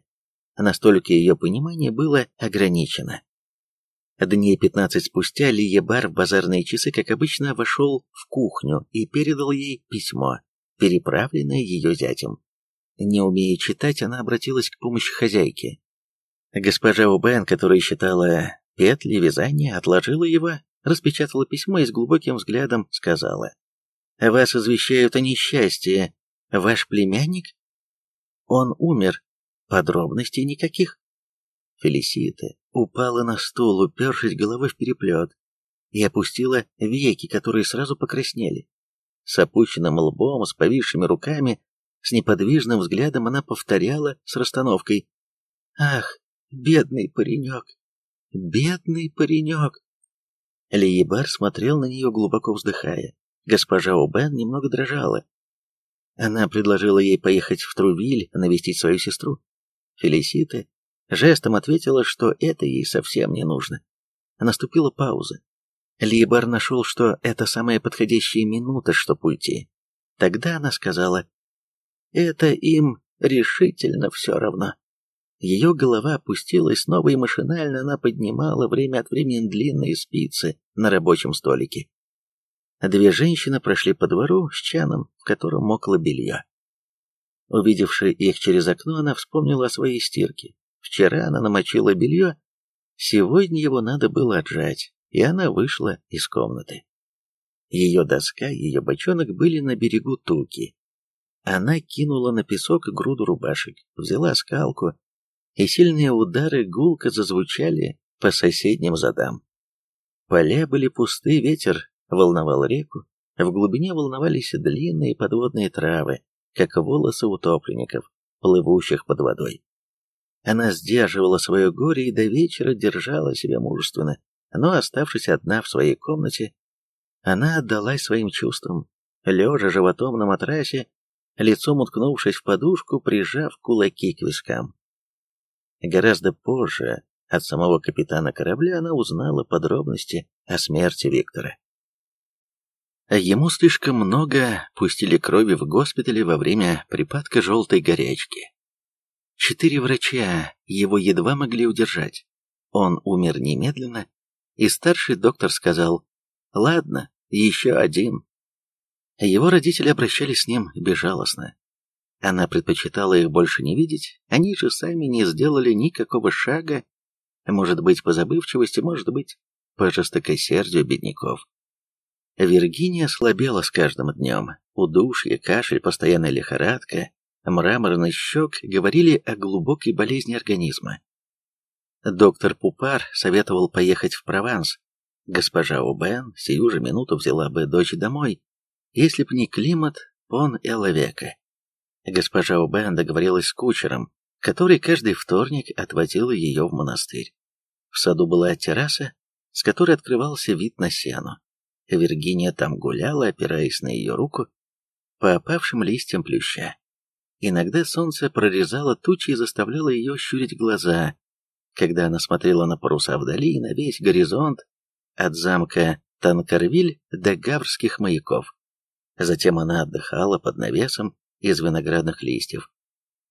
Настолько ее понимание было ограничено. Дней пятнадцать спустя Лиебар в базарные часы, как обычно, вошел в кухню и передал ей письмо, переправленное ее зятем. Не умея читать, она обратилась к помощи хозяйки. Госпожа Убен, которая считала петли вязания, отложила его, распечатала письмо и с глубоким взглядом сказала. «Вас извещают о несчастье. Ваш племянник? Он умер. Подробностей никаких». Фелисита упала на стул, упершись головой в переплет, и опустила веки, которые сразу покраснели. С опущенным лбом, с повисшими руками, с неподвижным взглядом она повторяла с расстановкой. «Ах, бедный паренек! Бедный паренек!» Лиебар смотрел на нее, глубоко вздыхая. Госпожа Убен немного дрожала. Она предложила ей поехать в Трувиль навестить свою сестру. Фелисита жестом ответила, что это ей совсем не нужно. Наступила пауза. Либар нашел, что это самая подходящая минута, чтобы уйти. Тогда она сказала, «Это им решительно все равно». Ее голова опустилась снова и машинально она поднимала время от времени длинные спицы на рабочем столике. Две женщины прошли по двору с чаном, в котором мокло белье. Увидевши их через окно, она вспомнила о своей стирке. Вчера она намочила белье, сегодня его надо было отжать, и она вышла из комнаты. Ее доска, ее бочонок были на берегу Туки. Она кинула на песок груду рубашек, взяла скалку, и сильные удары гулко зазвучали по соседним задам. Поля были пусты, ветер волновал реку, в глубине волновались длинные подводные травы, как волосы утопленников, плывущих под водой. Она сдерживала свое горе и до вечера держала себя мужественно, но, оставшись одна в своей комнате, она отдалась своим чувствам, лежа животом на матрасе, лицом уткнувшись в подушку, прижав кулаки к вискам. Гораздо позже от самого капитана корабля она узнала подробности о смерти Виктора. Ему слишком много пустили крови в госпитале во время припадка желтой горячки. Четыре врача его едва могли удержать. Он умер немедленно, и старший доктор сказал «Ладно, еще один». Его родители обращались с ним безжалостно. Она предпочитала их больше не видеть, они же сами не сделали никакого шага, может быть, по забывчивости, может быть, по жестокосердию бедняков. Виргиния слабела с каждым днем. Удушье, кашель, постоянная лихорадка, мраморный щек говорили о глубокой болезни организма. Доктор Пупар советовал поехать в Прованс. Госпожа Убен сию же минуту взяла бы дочь домой, если б не климат Пон-Элавека. Госпожа Убен договорилась с кучером, который каждый вторник отводил ее в монастырь. В саду была терраса, с которой открывался вид на сену. Виргиния там гуляла, опираясь на ее руку, по опавшим листьям плюща. Иногда солнце прорезало тучи и заставляло ее щурить глаза, когда она смотрела на паруса вдали и на весь горизонт от замка Танкарвиль до гаврских маяков. Затем она отдыхала под навесом из виноградных листьев.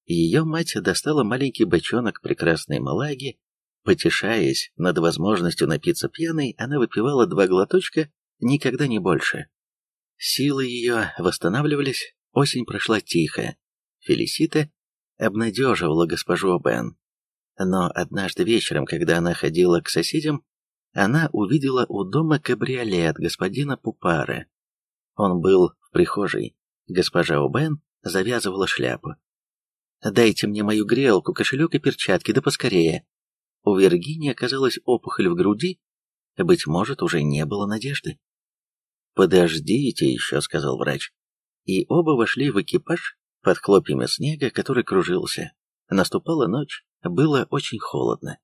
Ее мать достала маленький бочонок прекрасной малаги. Потешаясь над возможностью напиться пьяной, она выпивала два глоточка, никогда не больше. Силы ее восстанавливались, осень прошла тихо, Фелисита обнадеживала госпожу Бен. Но однажды вечером, когда она ходила к соседям, она увидела у дома кабриолет господина Пупара. Он был в прихожей. Госпожа Убен завязывала шляпу. «Дайте мне мою грелку, кошелек и перчатки, да поскорее». У Виргинии оказалась опухоль в груди, быть может, уже не было надежды. «Подождите еще», — сказал врач. И оба вошли в экипаж, под хлопьями снега, который кружился. Наступала ночь, было очень холодно.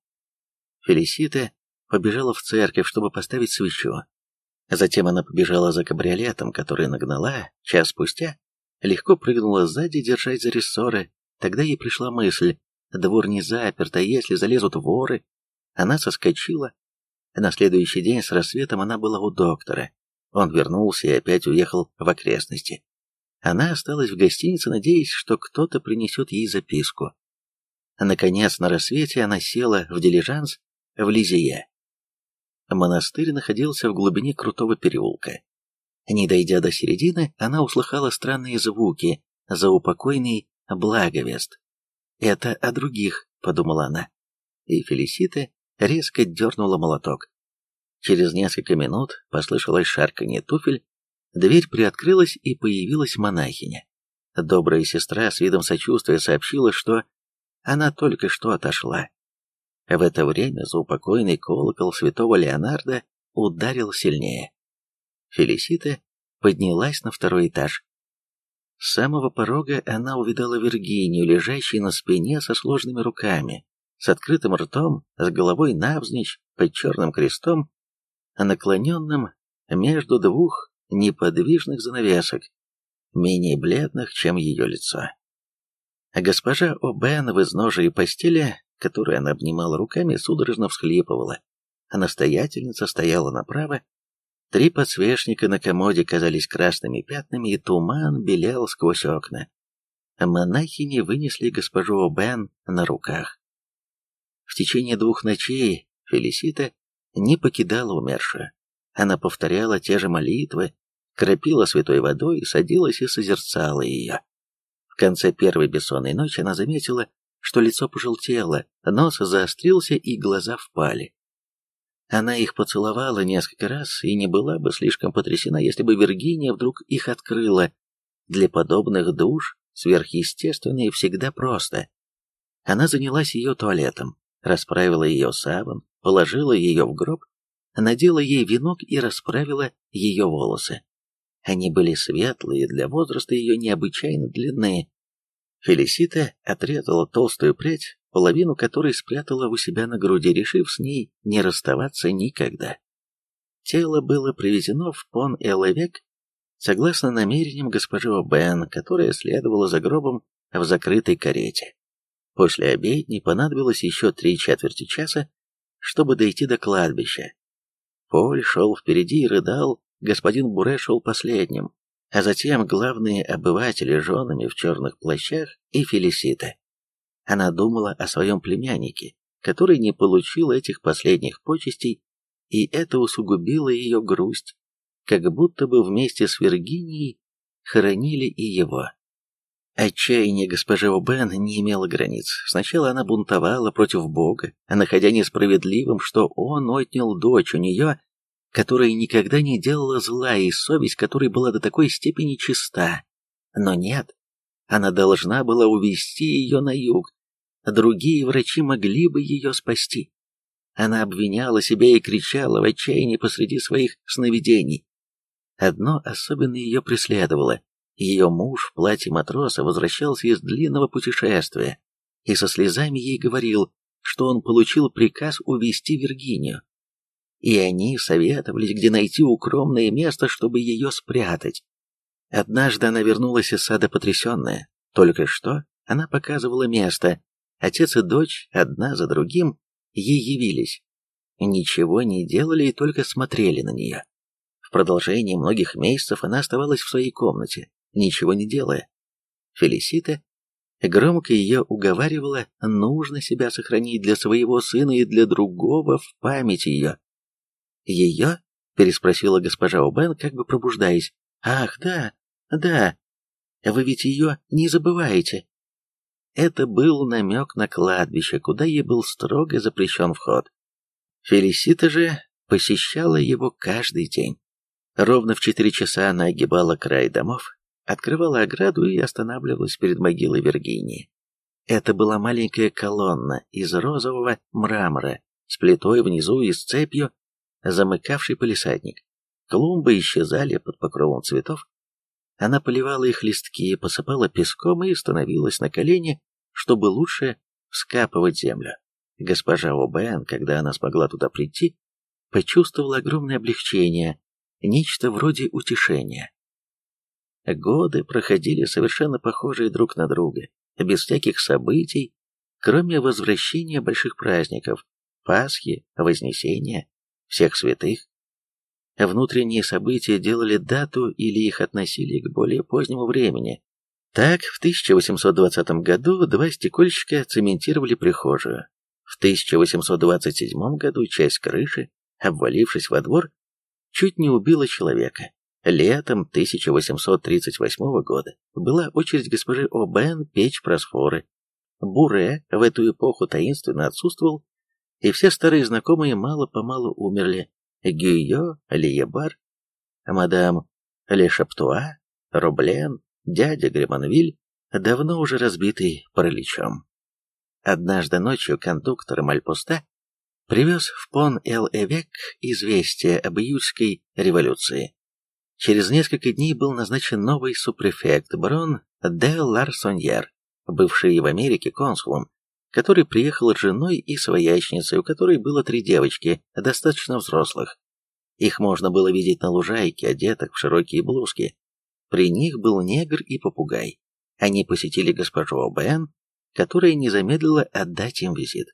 Фелисита побежала в церковь, чтобы поставить свечу. Затем она побежала за кабриолетом, который нагнала, час спустя, легко прыгнула сзади, держась за рессоры. Тогда ей пришла мысль, двор не заперт, а если залезут воры? Она соскочила. На следующий день с рассветом она была у доктора. Он вернулся и опять уехал в окрестности. Она осталась в гостинице, надеясь, что кто-то принесет ей записку. Наконец, на рассвете она села в дилижанс в Лизие. Монастырь находился в глубине крутого переулка. Не дойдя до середины, она услыхала странные звуки, за упокойный благовест. «Это о других», — подумала она. И Фелисита резко дернула молоток. Через несколько минут послышалось шарканье туфель, дверь приоткрылась и появилась монахиня. Добрая сестра с видом сочувствия сообщила, что она только что отошла. В это время заупокойный колокол святого Леонарда ударил сильнее. Фелисита поднялась на второй этаж. С самого порога она увидала Виргинию, лежащей на спине со сложными руками, с открытым ртом, с головой навзничь, под черным крестом, наклоненным между двух неподвижных занавесок, менее бледных, чем ее лицо. Госпожа О'Бен в изножии постели, которую она обнимала руками, судорожно всхлипывала, а настоятельница стояла направо, три подсвечника на комоде казались красными пятнами, и туман белел сквозь окна. Монахини вынесли госпожу О'Бен на руках. В течение двух ночей Фелисита не покидала умершую. Она повторяла те же молитвы, кропила святой водой, садилась и созерцала ее. В конце первой бессонной ночи она заметила, что лицо пожелтело, нос заострился и глаза впали. Она их поцеловала несколько раз и не была бы слишком потрясена, если бы Виргиния вдруг их открыла. Для подобных душ сверхъестественное всегда просто. Она занялась ее туалетом, расправила ее саван, положила ее в гроб, надела ей венок и расправила ее волосы. Они были светлые, для возраста ее необычайно длинные. Фелисита отрезала толстую прядь, половину которой спрятала у себя на груди, решив с ней не расставаться никогда. Тело было привезено в Пон-Элэвек согласно намерениям госпожи Бен, которая следовала за гробом в закрытой карете. После обедни понадобилось еще три четверти часа, чтобы дойти до кладбища. Поль шел впереди и рыдал, господин Буре шел последним, а затем главные обыватели женами в черных плащах и Фелисита. Она думала о своем племяннике, который не получил этих последних почестей, и это усугубило ее грусть, как будто бы вместе с Виргинией хоронили и его. Отчаяние госпожи Обен не имело границ. Сначала она бунтовала против Бога, находя несправедливым, что он отнял дочь у нее, которая никогда не делала зла, и совесть которой была до такой степени чиста. Но нет, она должна была увести ее на юг. Другие врачи могли бы ее спасти. Она обвиняла себя и кричала в отчаянии посреди своих сновидений. Одно особенно ее преследовало. Ее муж в платье матроса возвращался из длинного путешествия и со слезами ей говорил, что он получил приказ увезти Виргинию и они советовались, где найти укромное место, чтобы ее спрятать. Однажды она вернулась из сада потрясенная. Только что она показывала место. Отец и дочь, одна за другим, ей явились. Ничего не делали и только смотрели на нее. В продолжении многих месяцев она оставалась в своей комнате, ничего не делая. Фелисита громко ее уговаривала, нужно себя сохранить для своего сына и для другого в память ее. «Ее?» — переспросила госпожа Убен, как бы пробуждаясь. «Ах, да, да. Вы ведь ее не забываете». Это был намек на кладбище, куда ей был строго запрещен вход. Фелисита же посещала его каждый день. Ровно в четыре часа она огибала край домов, открывала ограду и останавливалась перед могилой Виргинии. Это была маленькая колонна из розового мрамора с плитой внизу и с цепью, замыкавший полисадник. Клумбы исчезали под покровом цветов. Она поливала их листки, посыпала песком и становилась на колени, чтобы лучше вскапывать землю. Госпожа О'Бен, когда она смогла туда прийти, почувствовала огромное облегчение, нечто вроде утешения. Годы проходили совершенно похожие друг на друга, без всяких событий, кроме возвращения больших праздников, Пасхи, Вознесения, всех святых. Внутренние события делали дату или их относили к более позднему времени. Так, в 1820 году два стекольщика цементировали прихожую. В 1827 году часть крыши, обвалившись во двор, чуть не убила человека. Летом 1838 года была очередь госпожи О'Бен печь просфоры. Буре в эту эпоху таинственно отсутствовал, и все старые знакомые мало-помалу умерли. Гюйо, Лиебар, мадам Ле Шаптуа, Рублен, дядя Гремонвиль, давно уже разбитый параличом. Однажды ночью кондуктор Мальпуста привез в Пон-Эл-Эвек известие об июльской революции. Через несколько дней был назначен новый супрефект барон де Ларсоньер, бывший в Америке консулом, который приехал с женой и своячницей, у которой было три девочки, достаточно взрослых. Их можно было видеть на лужайке, одетых в широкие блузки. При них был негр и попугай. Они посетили госпожу Бен, которая не замедлила отдать им визит.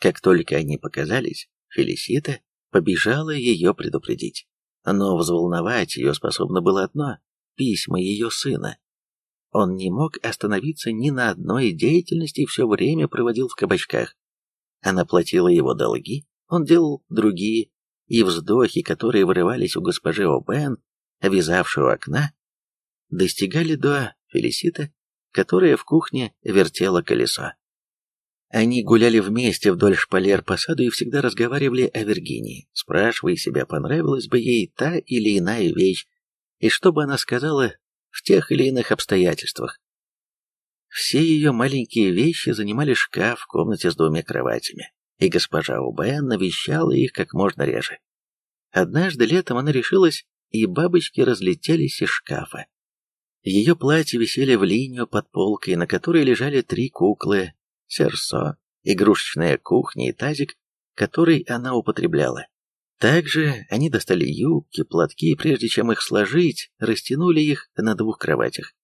Как только они показались, Фелисита побежала ее предупредить. Но взволновать ее способно было одно – письма ее сына. Он не мог остановиться ни на одной деятельности и все время проводил в кабачках. Она платила его долги, он делал другие, и вздохи, которые вырывались у госпожи О'Бен, вязавшей у окна, достигали до Фелисита, которая в кухне вертела колесо. Они гуляли вместе вдоль шпалер по саду и всегда разговаривали о Виргинии, спрашивая себя, понравилась бы ей та или иная вещь, и что бы она сказала в тех или иных обстоятельствах. Все ее маленькие вещи занимали шкаф в комнате с двумя кроватями, и госпожа Убен навещала их как можно реже. Однажды летом она решилась, и бабочки разлетелись из шкафа. Ее платья висели в линию под полкой, на которой лежали три куклы серсо, игрушечная кухня и тазик, который она употребляла. Также они достали юбки, платки, и прежде чем их сложить, растянули их на двух кроватях.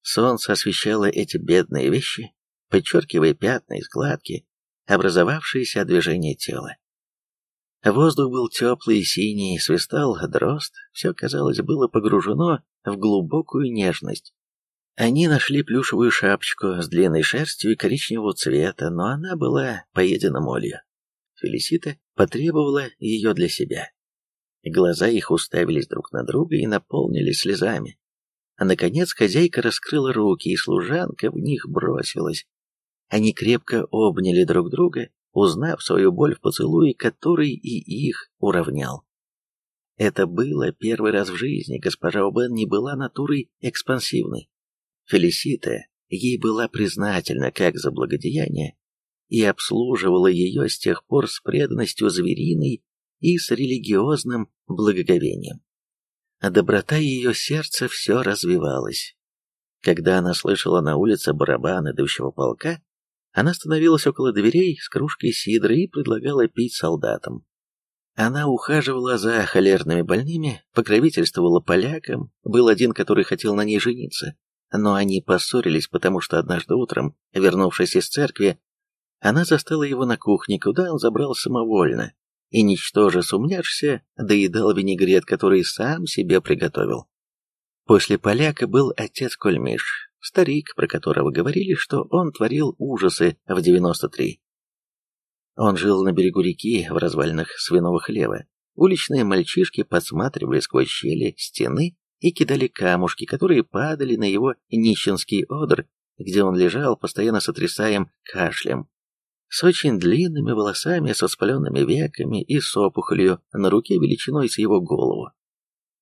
Солнце освещало эти бедные вещи, подчеркивая пятна и складки, образовавшиеся от движения тела. Воздух был теплый и синий, свистал дрозд, все, казалось, было погружено в глубокую нежность. Они нашли плюшевую шапочку с длинной шерстью и коричневого цвета, но она была поедена молью. Фелисита потребовала ее для себя. Глаза их уставились друг на друга и наполнились слезами. А наконец хозяйка раскрыла руки, и служанка в них бросилась. Они крепко обняли друг друга, узнав свою боль в поцелуе, который и их уравнял. Это было первый раз в жизни, госпожа Обен не была натурой экспансивной. Фелисита ей была признательна как за благодеяние и обслуживала ее с тех пор с преданностью звериной и с религиозным благоговением. Доброта ее сердца все развивалась. Когда она слышала на улице барабаны идущего полка, она становилась около дверей с кружкой сидра и предлагала пить солдатам. Она ухаживала за холерными больными, покровительствовала полякам, был один, который хотел на ней жениться, но они поссорились, потому что однажды утром, вернувшись из церкви, она застала его на кухне, куда он забрал самовольно, и, ничтоже сумняшься, доедал винегрет, который сам себе приготовил. После поляка был отец Кольмиш, старик, про которого говорили, что он творил ужасы в 93. Он жил на берегу реки в развалинах свиного хлева. Уличные мальчишки подсматривали сквозь щели стены и кидали камушки, которые падали на его нищенский одр, где он лежал, постоянно сотрясаем кашлем. С очень длинными волосами, со спаленными веками и с опухолью на руке величиной с его голову.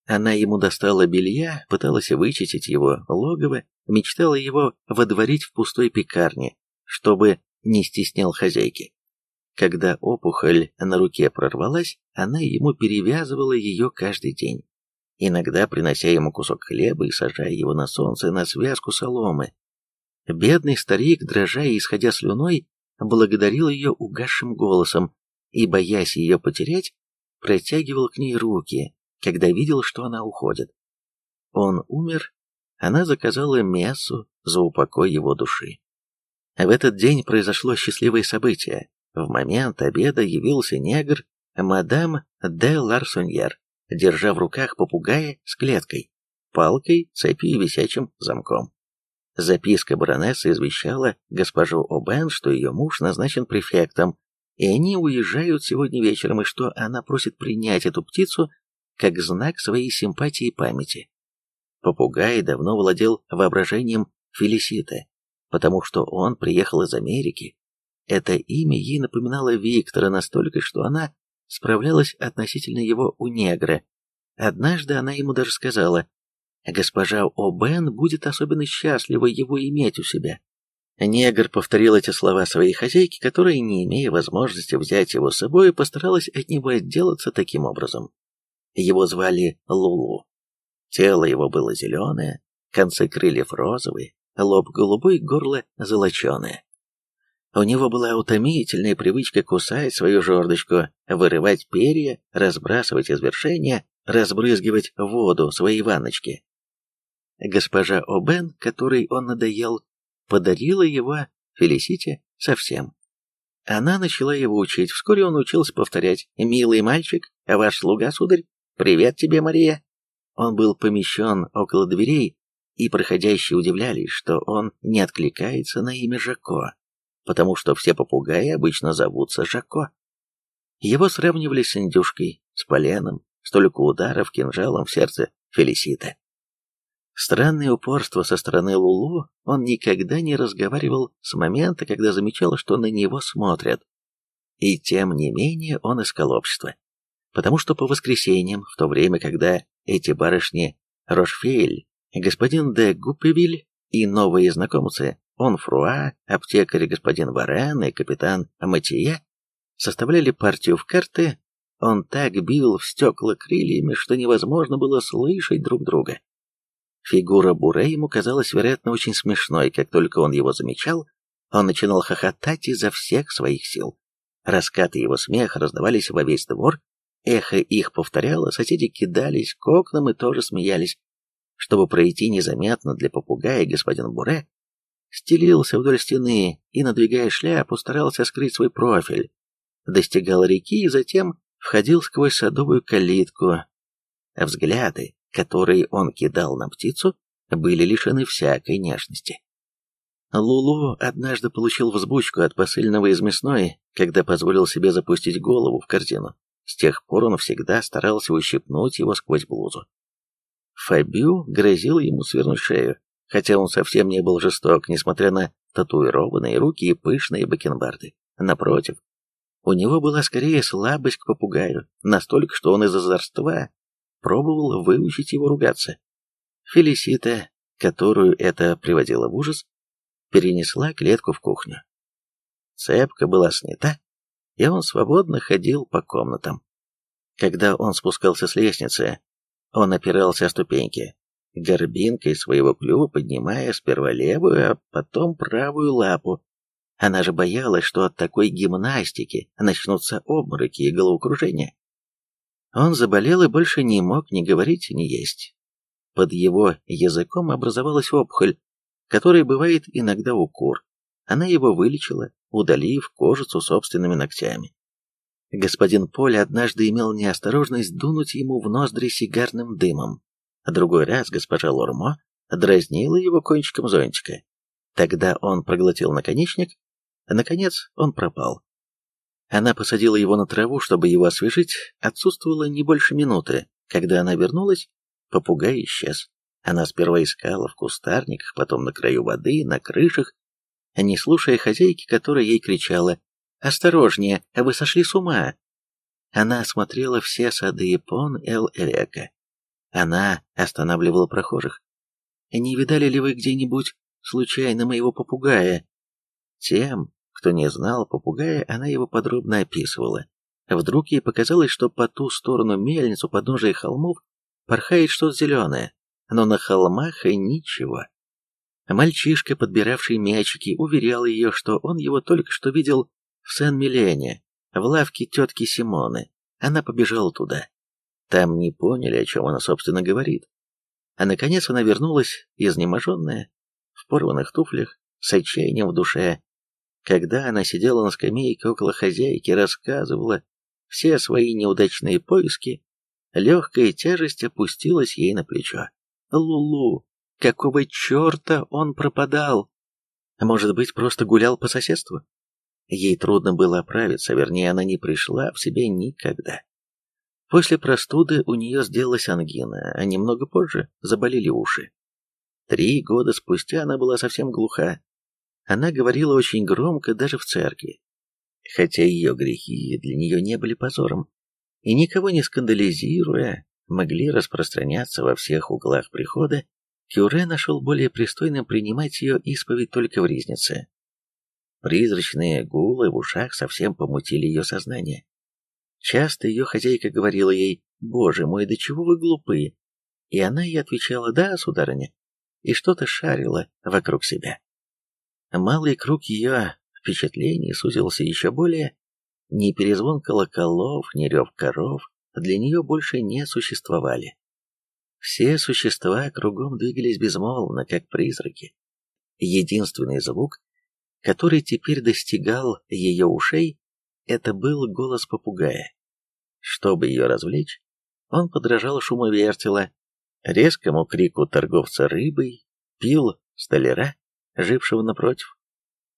Она ему достала белья, пыталась вычистить его логово, мечтала его водворить в пустой пекарне, чтобы не стеснял хозяйки. Когда опухоль на руке прорвалась, она ему перевязывала ее каждый день иногда принося ему кусок хлеба и сажая его на солнце на связку соломы. Бедный старик, дрожа и исходя слюной, благодарил ее угасшим голосом и, боясь ее потерять, протягивал к ней руки, когда видел, что она уходит. Он умер, она заказала мессу за упокой его души. В этот день произошло счастливое событие. В момент обеда явился негр мадам де Ларсоньер держа в руках попугая с клеткой, палкой, цепью и висячим замком. Записка баронессы извещала госпожу Обен, что ее муж назначен префектом, и они уезжают сегодня вечером, и что она просит принять эту птицу как знак своей симпатии и памяти. Попугай давно владел воображением Фелиситы, потому что он приехал из Америки, Это имя ей напоминало Виктора настолько, что она справлялась относительно его у негра. Однажды она ему даже сказала, «Госпожа О'Бен будет особенно счастлива его иметь у себя». Негр повторил эти слова своей хозяйке, которая, не имея возможности взять его с собой, постаралась от него отделаться таким образом. Его звали Лулу. Тело его было зеленое, концы крыльев розовые, лоб голубой, горло золоченое. У него была утомительная привычка кусать свою жердочку, вырывать перья, разбрасывать извершения, разбрызгивать воду своей ванночки. Госпожа Обен, которой он надоел, подарила его Фелисите совсем. Она начала его учить. Вскоре он учился повторять «Милый мальчик, ваш слуга, сударь, привет тебе, Мария». Он был помещен около дверей, и проходящие удивлялись, что он не откликается на имя Жако, потому что все попугаи обычно зовутся Жако. Его сравнивали с индюшкой, с поленом, столько ударов кинжалом в сердце Фелисита. Странное упорство со стороны Лулу, он никогда не разговаривал с момента, когда замечал, что на него смотрят. И тем не менее он искал общество. Потому что по воскресеньям, в то время, когда эти барышни Рошфейль, господин де Гуппевиль и новые знакомцы он Фруа, аптекарь господин Варен и капитан Матия составляли партию в карты, он так бил в стекла крыльями, что невозможно было слышать друг друга. Фигура Буре ему казалась, вероятно, очень смешной, как только он его замечал, он начинал хохотать изо всех своих сил. Раскаты его смеха раздавались во весь двор, эхо их повторяло, соседи кидались к окнам и тоже смеялись. Чтобы пройти незаметно для попугая, господин Буре стелился вдоль стены и, надвигая шляпу, старался скрыть свой профиль, достигал реки и затем входил сквозь садовую калитку. Взгляды, которые он кидал на птицу, были лишены всякой нежности. Лулу однажды получил взбучку от посыльного из мясной, когда позволил себе запустить голову в корзину. С тех пор он всегда старался ущипнуть его сквозь блузу. Фабю грозил ему свернуть шею, хотя он совсем не был жесток, несмотря на татуированные руки и пышные бакенбарды. Напротив, у него была скорее слабость к попугаю, настолько, что он из озорства пробовал выучить его ругаться. Фелисита, которую это приводило в ужас, перенесла клетку в кухню. Цепка была снята, и он свободно ходил по комнатам. Когда он спускался с лестницы, он опирался о ступеньки, горбинкой своего клюва поднимая сперва левую, а потом правую лапу. Она же боялась, что от такой гимнастики начнутся обмороки и головокружения. Он заболел и больше не мог ни говорить, ни есть. Под его языком образовалась опухоль, которая бывает иногда у кур. Она его вылечила, удалив кожицу собственными ногтями. Господин Поль однажды имел неосторожность дунуть ему в ноздри сигарным дымом. А другой раз госпожа Лормо дразнила его кончиком зонтика. Тогда он проглотил наконечник, а наконец он пропал. Она посадила его на траву, чтобы его освежить, отсутствовала не больше минуты. Когда она вернулась, попугай исчез. Она сперва искала в кустарниках, потом на краю воды, на крышах, не слушая хозяйки, которая ей кричала «Осторожнее, вы сошли с ума!» Она осмотрела все сады Япон Эл-Элека. Она останавливала прохожих. «Не видали ли вы где-нибудь случайно моего попугая?» Тем, кто не знал попугая, она его подробно описывала. Вдруг ей показалось, что по ту сторону мельницу подножия холмов порхает что-то зеленое, но на холмах и ничего. Мальчишка, подбиравший мячики, уверял ее, что он его только что видел в Сен-Милене, в лавке тетки Симоны. Она побежала туда. Там не поняли, о чем она, собственно, говорит. А наконец она вернулась, изнеможенная, в порванных туфлях, с отчаянием в душе, когда она сидела на скамейке около хозяйки, рассказывала все свои неудачные поиски, легкая тяжесть опустилась ей на плечо. Лулу, какого черта он пропадал? Может быть, просто гулял по соседству? Ей трудно было оправиться, вернее, она не пришла в себя никогда. После простуды у нее сделалась ангина, а немного позже заболели уши. Три года спустя она была совсем глуха, Она говорила очень громко даже в церкви, хотя ее грехи для нее не были позором, и никого не скандализируя, могли распространяться во всех углах прихода, Кюре нашел более пристойным принимать ее исповедь только в ризнице. Призрачные гулы в ушах совсем помутили ее сознание. Часто ее хозяйка говорила ей «Боже мой, до чего вы глупы?» И она ей отвечала «Да, сударыня», и что-то шарила вокруг себя. Малый круг ее впечатлений сузился еще более. Ни перезвон колоколов, ни рев коров для нее больше не существовали. Все существа кругом двигались безмолвно, как призраки. Единственный звук, который теперь достигал ее ушей, это был голос попугая. Чтобы ее развлечь, он подражал шуму вертела, резкому крику торговца рыбой, пил столяра, жившего напротив.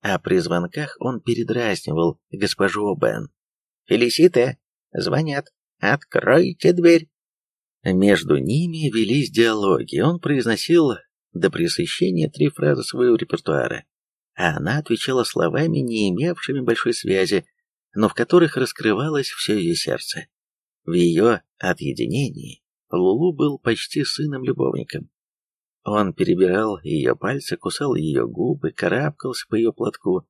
А при звонках он передразнивал госпожу Бен. «Фелисите! Звонят! Откройте дверь!» Между ними велись диалоги, он произносил до пресыщения три фразы своего репертуара, а она отвечала словами, не имевшими большой связи, но в которых раскрывалось все ее сердце. В ее отъединении Лулу был почти сыном-любовником. Он перебирал ее пальцы, кусал ее губы, карабкался по ее платку,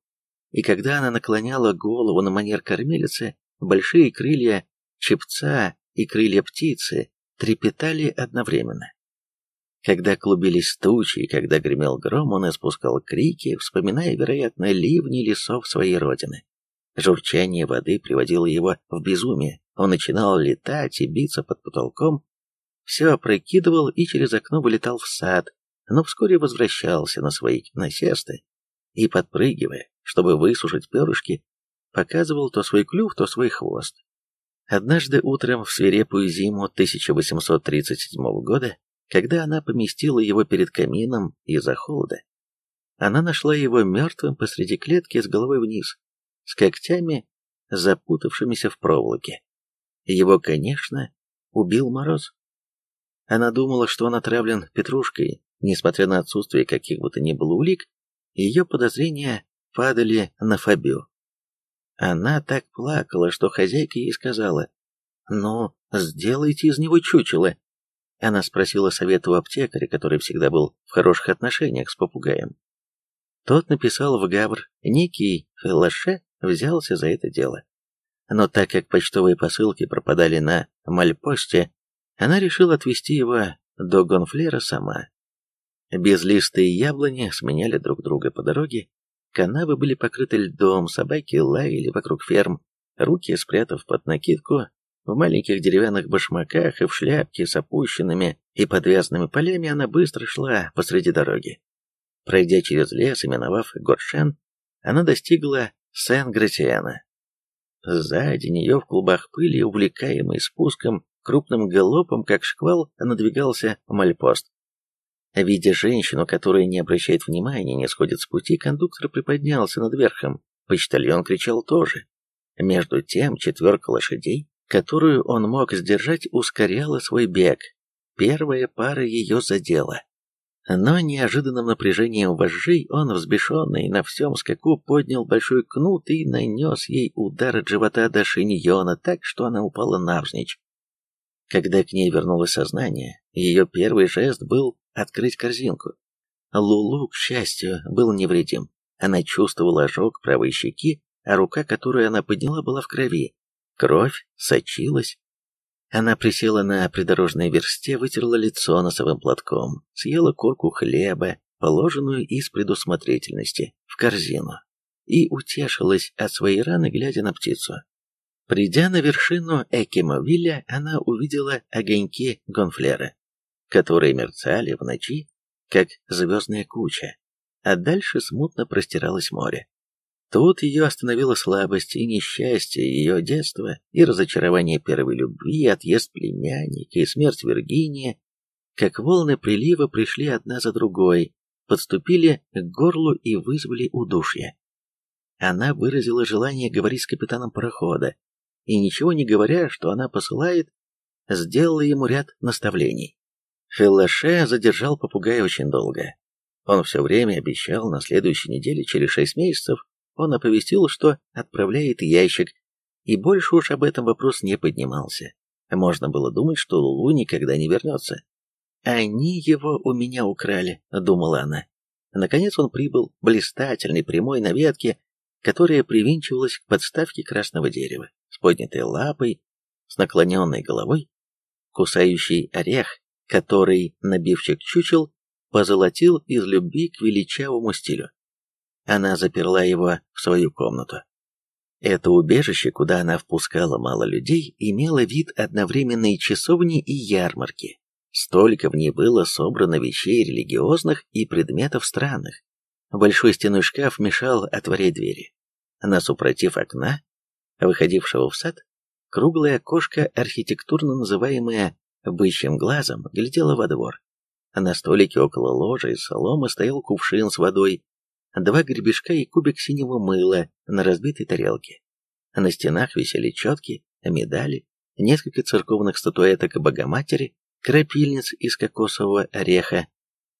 и когда она наклоняла голову на манер кормилицы, большие крылья чепца и крылья птицы трепетали одновременно. Когда клубились тучи, и когда гремел гром, он испускал крики, вспоминая, вероятно, ливни лесов своей родины. Журчание воды приводило его в безумие. Он начинал летать и биться под потолком, все опрокидывал и через окно вылетал в сад, но вскоре возвращался на свои насесты и, подпрыгивая, чтобы высушить перышки, показывал то свой клюв, то свой хвост. Однажды утром в свирепую зиму 1837 года, когда она поместила его перед камином из-за холода, она нашла его мертвым посреди клетки с головой вниз, с когтями, запутавшимися в проволоке. Его, конечно, убил мороз. Она думала, что он отравлен петрушкой, несмотря на отсутствие каких бы то ни было улик, ее подозрения падали на Фабио. Она так плакала, что хозяйка ей сказала, «Ну, сделайте из него чучело». Она спросила совета у аптекаря, который всегда был в хороших отношениях с попугаем. Тот написал в Гавр, некий Феллаше взялся за это дело. Но так как почтовые посылки пропадали на Мальпосте, она решила отвезти его до Гонфлера сама. Безлистые яблони сменяли друг друга по дороге, канавы были покрыты льдом, собаки лаяли вокруг ферм, руки спрятав под накидку, в маленьких деревянных башмаках и в шляпке с опущенными и подвязанными полями она быстро шла посреди дороги. Пройдя через лес и миновав Горшен, она достигла Сен-Гратиана. Сзади нее в клубах пыли, увлекаемый спуском, крупным галопом, как шквал, надвигался мальпост. Видя женщину, которая не обращает внимания, не сходит с пути, кондуктор приподнялся над верхом. Почтальон кричал тоже. Между тем четверка лошадей, которую он мог сдержать, ускоряла свой бег. Первая пара ее задела. Но неожиданным напряжением вожжей он, взбешенный на всем скаку, поднял большой кнут и нанес ей удар от живота до шиньона так, что она упала навзничь. Когда к ней вернулось сознание, ее первый жест был открыть корзинку. Лулу, к счастью, был невредим. Она чувствовала ожог правой щеки, а рука, которую она подняла, была в крови. Кровь сочилась. Она присела на придорожной версте, вытерла лицо носовым платком, съела корку хлеба, положенную из предусмотрительности, в корзину, и утешилась от своей раны, глядя на птицу. Придя на вершину Экимовиля, она увидела огоньки Гонфлера, которые мерцали в ночи, как звездная куча, а дальше смутно простиралось море. Тут ее остановила слабость и несчастье ее детства, и разочарование первой любви, отъезд племянника, и смерть Виргинии, как волны прилива пришли одна за другой, подступили к горлу и вызвали удушье. Она выразила желание говорить с капитаном парохода, и ничего не говоря, что она посылает, сделала ему ряд наставлений. Феллаше задержал попугая очень долго. Он все время обещал на следующей неделе, через шесть месяцев, он оповестил, что отправляет ящик, и больше уж об этом вопрос не поднимался. Можно было думать, что Лулу никогда не вернется. «Они его у меня украли», — думала она. Наконец он прибыл, блистательный, прямой на ветке, которая привинчивалась к подставке красного дерева, с поднятой лапой, с наклоненной головой, кусающий орех, который набивчик чучел позолотил из любви к величавому стилю. Она заперла его в свою комнату. Это убежище, куда она впускала мало людей, имело вид одновременной часовни и ярмарки. Столько в ней было собрано вещей религиозных и предметов странных. Большой стеной шкаф мешал отворять двери. На супротив окна, выходившего в сад, круглое окошко, архитектурно называемое «бычьим глазом», глядело во двор. На столике около ложа из соломы стоял кувшин с водой, два гребешка и кубик синего мыла на разбитой тарелке. На стенах висели четки, медали, несколько церковных статуэток Богоматери, крапильниц из кокосового ореха.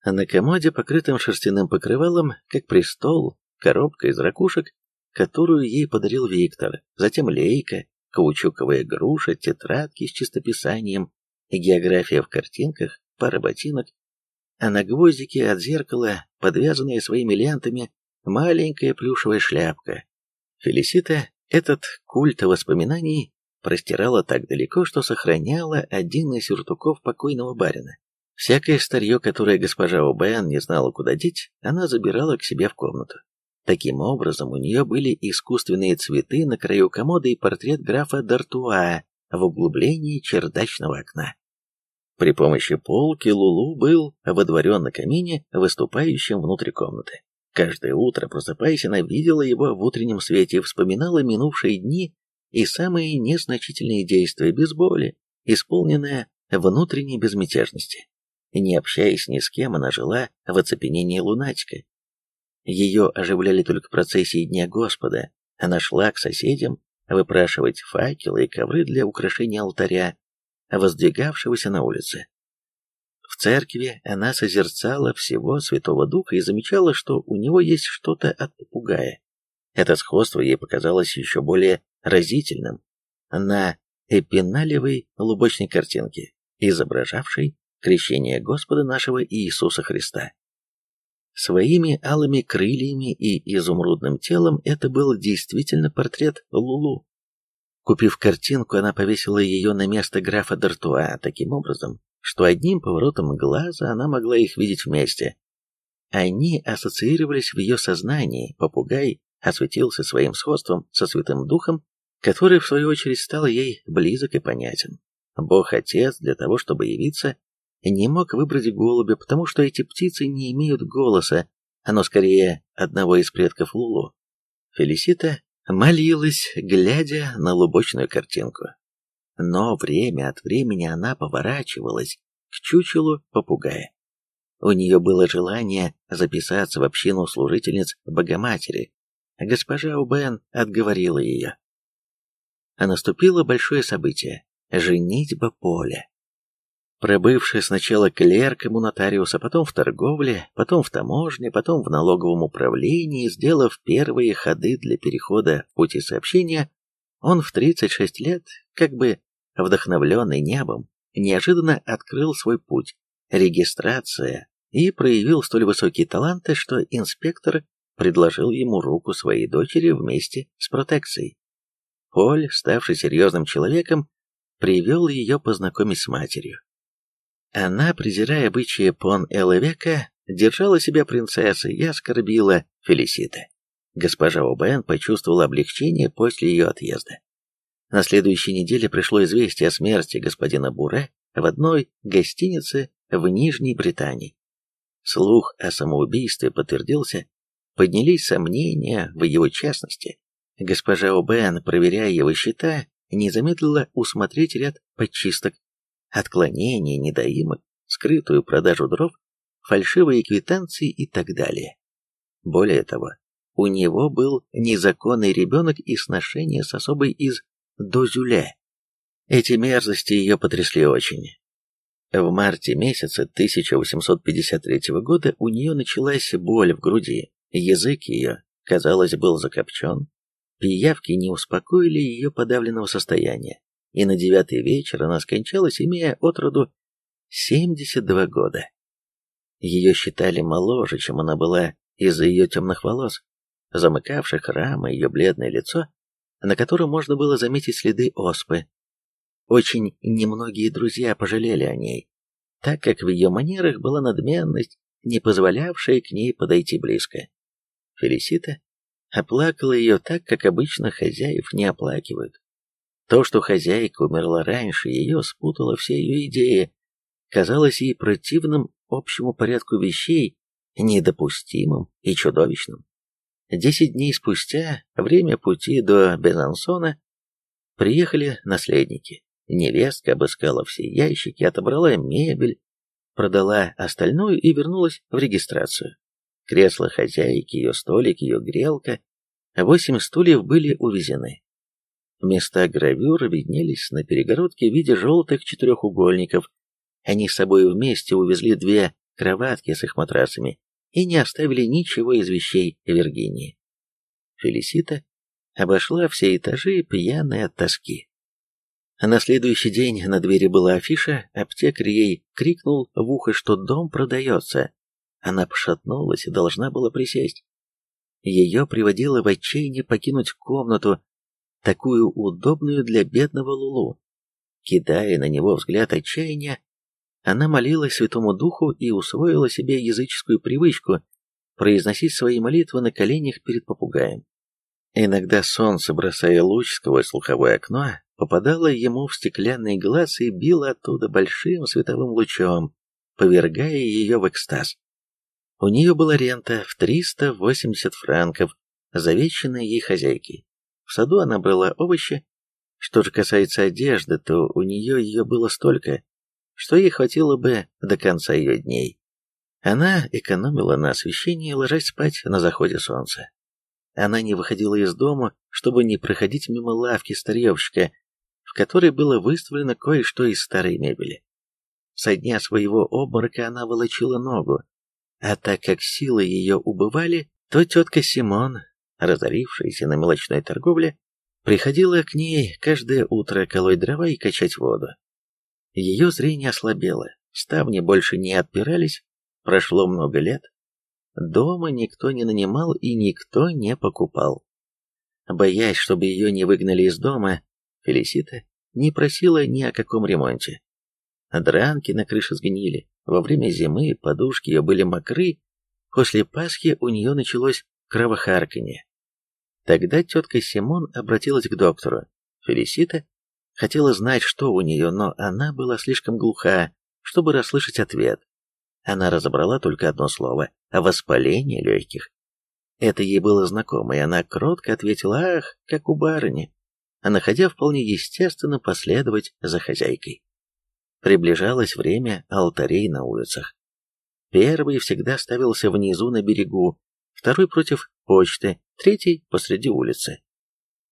А на комоде, покрытым шерстяным покрывалом, как престол, коробка из ракушек, которую ей подарил Виктор, затем лейка, каучуковая груша, тетрадки с чистописанием, география в картинках, пара ботинок, а на гвоздике от зеркала, подвязанная своими лентами, маленькая плюшевая шляпка. Фелисита этот культ воспоминаний простирала так далеко, что сохраняла один из сюртуков покойного барина. Всякое старье, которое госпожа Обен не знала, куда деть, она забирала к себе в комнату. Таким образом, у нее были искусственные цветы на краю комода и портрет графа Д'Артуа в углублении чердачного окна. При помощи полки Лулу был водворен на камине, выступающем внутри комнаты. Каждое утро, просыпаясь, она видела его в утреннем свете и вспоминала минувшие дни и самые незначительные действия без боли, исполненные внутренней безмятежности. Не общаясь ни с кем, она жила в оцепенении лунатика. Ее оживляли только процессии Дня Господа. Она шла к соседям выпрашивать факелы и ковры для украшения алтаря, воздвигавшегося на улице. В церкви она созерцала всего Святого Духа и замечала, что у него есть что-то от попугая. Это сходство ей показалось еще более разительным на эпиналевой лубочной картинке, изображавшей крещение Господа нашего Иисуса Христа. Своими алыми крыльями и изумрудным телом это был действительно портрет Лулу. Купив картинку, она повесила ее на место графа Д'Артуа таким образом, что одним поворотом глаза она могла их видеть вместе. Они ассоциировались в ее сознании, попугай осветился своим сходством со Святым Духом, который, в свою очередь, стал ей близок и понятен. Бог-Отец для того, чтобы явиться, не мог выбрать голубя, потому что эти птицы не имеют голоса, оно скорее одного из предков Лулу. Фелисита молилась, глядя на лубочную картинку. Но время от времени она поворачивалась к чучелу попугая. У нее было желание записаться в общину служительниц Богоматери. Госпожа Убен отговорила ее. А наступило большое событие – женитьба Поля. Пробывший сначала клерком у нотариуса, потом в торговле, потом в таможне, потом в налоговом управлении, сделав первые ходы для перехода пути сообщения, он в 36 лет, как бы вдохновленный небом, неожиданно открыл свой путь, регистрация, и проявил столь высокие таланты, что инспектор предложил ему руку своей дочери вместе с протекцией. Поль, ставший серьезным человеком, привел ее познакомить с матерью. Она, презирая обычаи пон Элевека, держала себя принцессой и оскорбила Фелисита. Госпожа Обен почувствовала облегчение после ее отъезда. На следующей неделе пришло известие о смерти господина Буре в одной гостинице в Нижней Британии. Слух о самоубийстве подтвердился, поднялись сомнения в его честности. Госпожа Обен, проверяя его счета, не замедлила усмотреть ряд подчисток отклонения, недоимок, скрытую продажу дров, фальшивые квитанции и так далее. Более того, у него был незаконный ребенок и сношение с особой из Дозюля. Эти мерзости ее потрясли очень. В марте месяца 1853 года у нее началась боль в груди, язык ее, казалось, был закопчен. Пиявки не успокоили ее подавленного состояния, и на девятый вечер она скончалась, имея от роду 72 года. Ее считали моложе, чем она была из-за ее темных волос, замыкавших рамы ее бледное лицо, на котором можно было заметить следы оспы. Очень немногие друзья пожалели о ней, так как в ее манерах была надменность, не позволявшая к ней подойти близко. Фелисита оплакала ее так, как обычно хозяев не оплакивают. То, что хозяйка умерла раньше, ее спутало все ее идеи, казалось ей противным общему порядку вещей, недопустимым и чудовищным. Десять дней спустя, время пути до Безансона, приехали наследники. Невестка обыскала все ящики, отобрала мебель, продала остальную и вернулась в регистрацию. Кресло хозяйки, ее столик, ее грелка, восемь стульев были увезены. Места гравюр виднелись на перегородке в виде желтых четырехугольников. Они с собой вместе увезли две кроватки с их матрасами и не оставили ничего из вещей Виргинии. Фелисита обошла все этажи, пьяная от тоски. На следующий день на двери была афиша, аптекарь ей крикнул в ухо, что дом продается. Она пошатнулась и должна была присесть. Ее приводило в отчаяние покинуть комнату, такую удобную для бедного Лулу. Кидая на него взгляд отчаяния, она молилась Святому Духу и усвоила себе языческую привычку произносить свои молитвы на коленях перед попугаем. Иногда солнце, бросая луч сквозь слуховое окно, попадало ему в стеклянный глаз и било оттуда большим световым лучом, повергая ее в экстаз. У нее была рента в 380 франков, завещанная ей хозяйкой. В саду она брала овощи. Что же касается одежды, то у нее ее было столько, что ей хватило бы до конца ее дней. Она экономила на освещении, ложась спать на заходе солнца. Она не выходила из дома, чтобы не проходить мимо лавки старьевщика, в которой было выставлено кое-что из старой мебели. Со дня своего обморока она волочила ногу, а так как силы ее убывали, то тетка Симон, разорившаяся на мелочной торговле, приходила к ней каждое утро колоть дрова и качать воду. Ее зрение ослабело, ставни больше не отпирались, прошло много лет. Дома никто не нанимал и никто не покупал. Боясь, чтобы ее не выгнали из дома, Фелисита не просила ни о каком ремонте. Дранки на крыше сгнили, во время зимы подушки ее были мокры, после Пасхи у нее началось кровохарканье. Тогда тетка Симон обратилась к доктору. Фелисита Хотела знать, что у нее, но она была слишком глуха, чтобы расслышать ответ. Она разобрала только одно слово — воспаление легких. Это ей было знакомо, и она кротко ответила «Ах, как у барыни», находя вполне естественно последовать за хозяйкой. Приближалось время алтарей на улицах. Первый всегда ставился внизу на берегу, второй против почты, третий посреди улицы.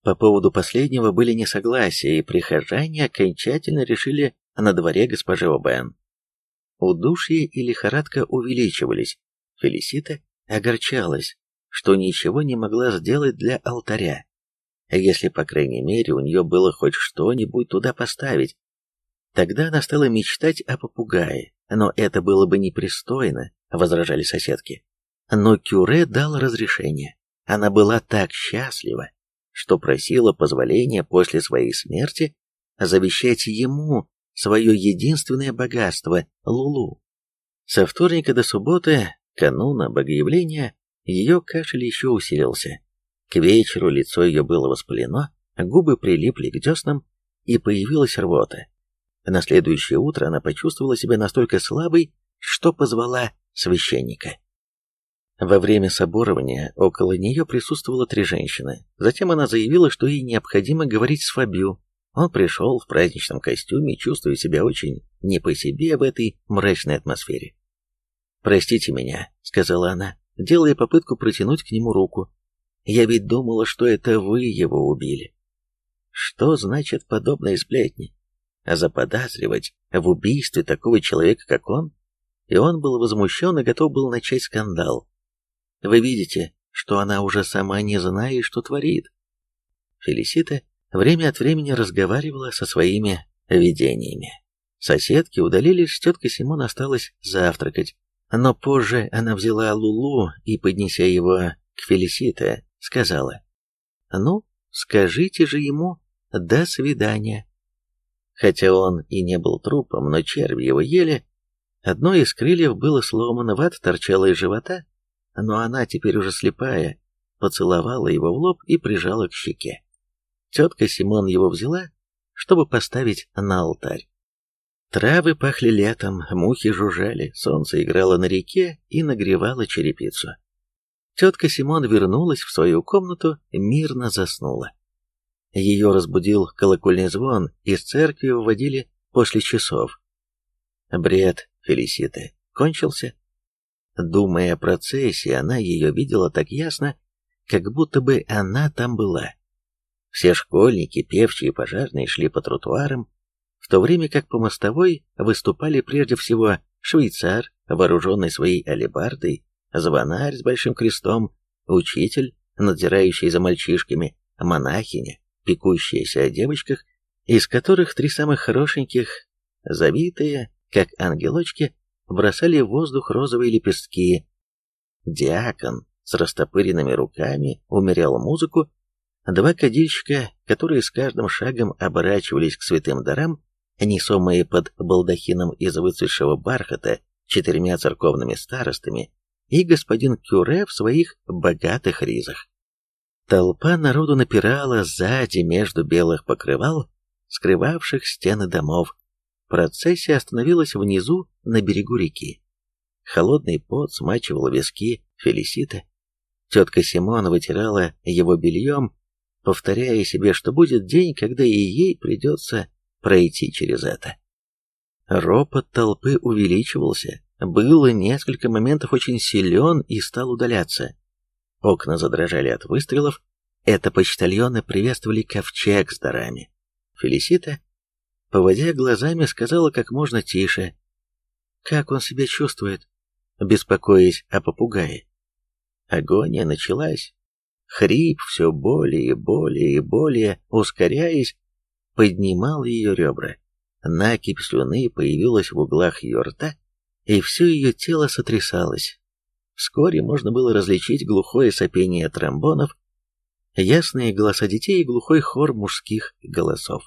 По поводу последнего были несогласия, и прихожане окончательно решили на дворе госпожи Обен. Удушье и лихорадка увеличивались. Фелисита огорчалась, что ничего не могла сделать для алтаря. Если, по крайней мере, у нее было хоть что-нибудь туда поставить. Тогда она стала мечтать о попугае, но это было бы непристойно, возражали соседки. Но Кюре дал разрешение. Она была так счастлива что просила позволения после своей смерти завещать ему свое единственное богатство — Лулу. Со вторника до субботы, кануна Богоявления, ее кашель еще усилился. К вечеру лицо ее было воспалено, губы прилипли к деснам, и появилась рвота. На следующее утро она почувствовала себя настолько слабой, что позвала священника. Во время соборования около нее присутствовало три женщины. Затем она заявила, что ей необходимо говорить с Фабио. Он пришел в праздничном костюме, чувствуя себя очень не по себе в этой мрачной атмосфере. «Простите меня», — сказала она, делая попытку протянуть к нему руку. «Я ведь думала, что это вы его убили». «Что значит подобные сплетни? заподозривать в убийстве такого человека, как он, и он был возмущен и готов был начать скандал. Вы видите, что она уже сама не знает, что творит. Фелисита время от времени разговаривала со своими видениями. Соседки удалились, тетка Симон осталась завтракать. Но позже она взяла Лулу и, поднеся его к Фелисите, сказала, «Ну, скажите же ему «до свидания». Хотя он и не был трупом, но черви его ели. Одно из крыльев было сломано, ват торчала из живота, но она, теперь уже слепая, поцеловала его в лоб и прижала к щеке. Тетка Симон его взяла, чтобы поставить на алтарь. Травы пахли летом, мухи жужжали, солнце играло на реке и нагревало черепицу. Тетка Симон вернулась в свою комнату, мирно заснула. Ее разбудил колокольный звон, из церкви выводили после часов. Бред Фелиситы кончился. Думая о процессе, она ее видела так ясно, как будто бы она там была. Все школьники, певчие и пожарные шли по тротуарам, в то время как по мостовой выступали прежде всего швейцар, вооруженный своей алебардой, звонарь с большим крестом, учитель, надзирающий за мальчишками, монахиня, пекущаяся о девочках, из которых три самых хорошеньких, завитые, как ангелочки, бросали в воздух розовые лепестки. Диакон с растопыренными руками умерял музыку, два кадильщика, которые с каждым шагом оборачивались к святым дарам, несомые под балдахином из выцветшего бархата четырьмя церковными старостами, и господин Кюре в своих богатых ризах. Толпа народу напирала сзади между белых покрывал, скрывавших стены домов. Процессия остановилась внизу, на берегу реки. Холодный пот смачивал виски Фелисита. Тетка Симона вытирала его бельем, повторяя себе, что будет день, когда и ей придется пройти через это. Ропот толпы увеличивался, было несколько моментов очень силен и стал удаляться. Окна задрожали от выстрелов, это почтальоны приветствовали ковчег с дарами. Фелисита, поводя глазами, сказала как можно тише. Как он себя чувствует, беспокоясь о попугае. Агония началась. Хрип все более и более и более, ускоряясь, поднимал ее ребра. Накипь слюны появилась в углах ее рта, и все ее тело сотрясалось. Вскоре можно было различить глухое сопение тромбонов, ясные голоса детей и глухой хор мужских голосов.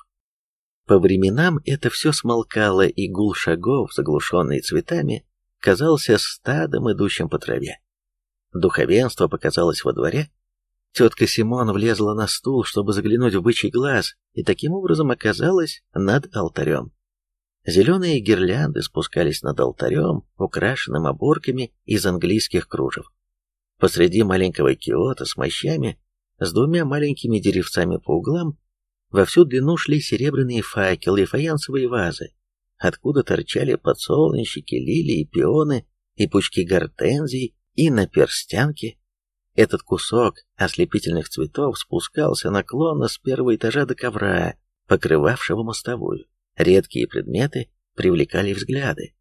По временам это все смолкало, и гул шагов, заглушенный цветами, казался стадом, идущим по траве. Духовенство показалось во дворе, Тетка Симон влезла на стул, чтобы заглянуть в бычий глаз, и таким образом оказалась над алтарем. Зеленые гирлянды спускались над алтарем, украшенным оборками из английских кружев. Посреди маленького киота с мощами, с двумя маленькими деревцами по углам, во всю длину шли серебряные факелы и фаянсовые вазы, откуда торчали подсолнечники, лилии, пионы и пучки гортензий, и на перстянке этот кусок ослепительных цветов спускался наклонно с первого этажа до ковра, покрывавшего мостовую. Редкие предметы привлекали взгляды.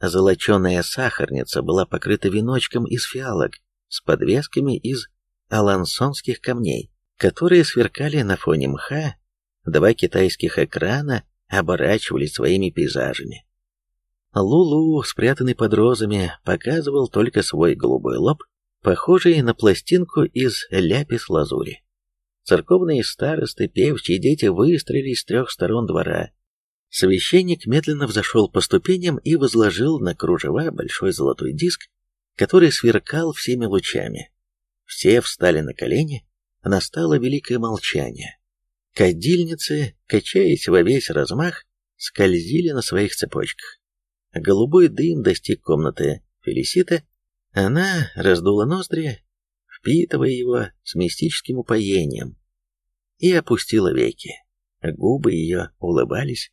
Золоченая сахарница была покрыта веночком из фиалок с подвесками из алансонских камней, которые сверкали на фоне мха, два китайских экрана оборачивались своими пейзажами. Лулу, спрятанный под розами, показывал только свой голубой лоб похожий на пластинку из ляпис-лазури. Церковные старосты, певчие дети выстроились с трех сторон двора. Священник медленно взошел по ступеням и возложил на кружева большой золотой диск, который сверкал всеми лучами. Все встали на колени, настало великое молчание. Кадильницы, качаясь во весь размах, скользили на своих цепочках. Голубой дым достиг комнаты Фелисита, она раздула ноздри, впитывая его с мистическим упоением, и опустила веки. Губы ее улыбались.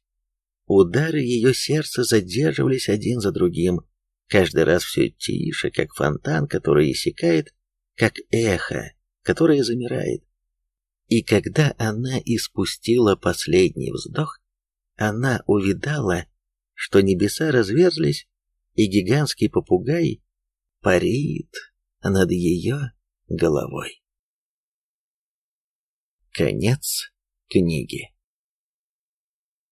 Удары ее сердца задерживались один за другим, каждый раз все тише, как фонтан, который иссякает, как эхо, которое замирает. И когда она испустила последний вздох, она увидала, что небеса разверзлись, и гигантский попугай парит над ее головой. Конец книги.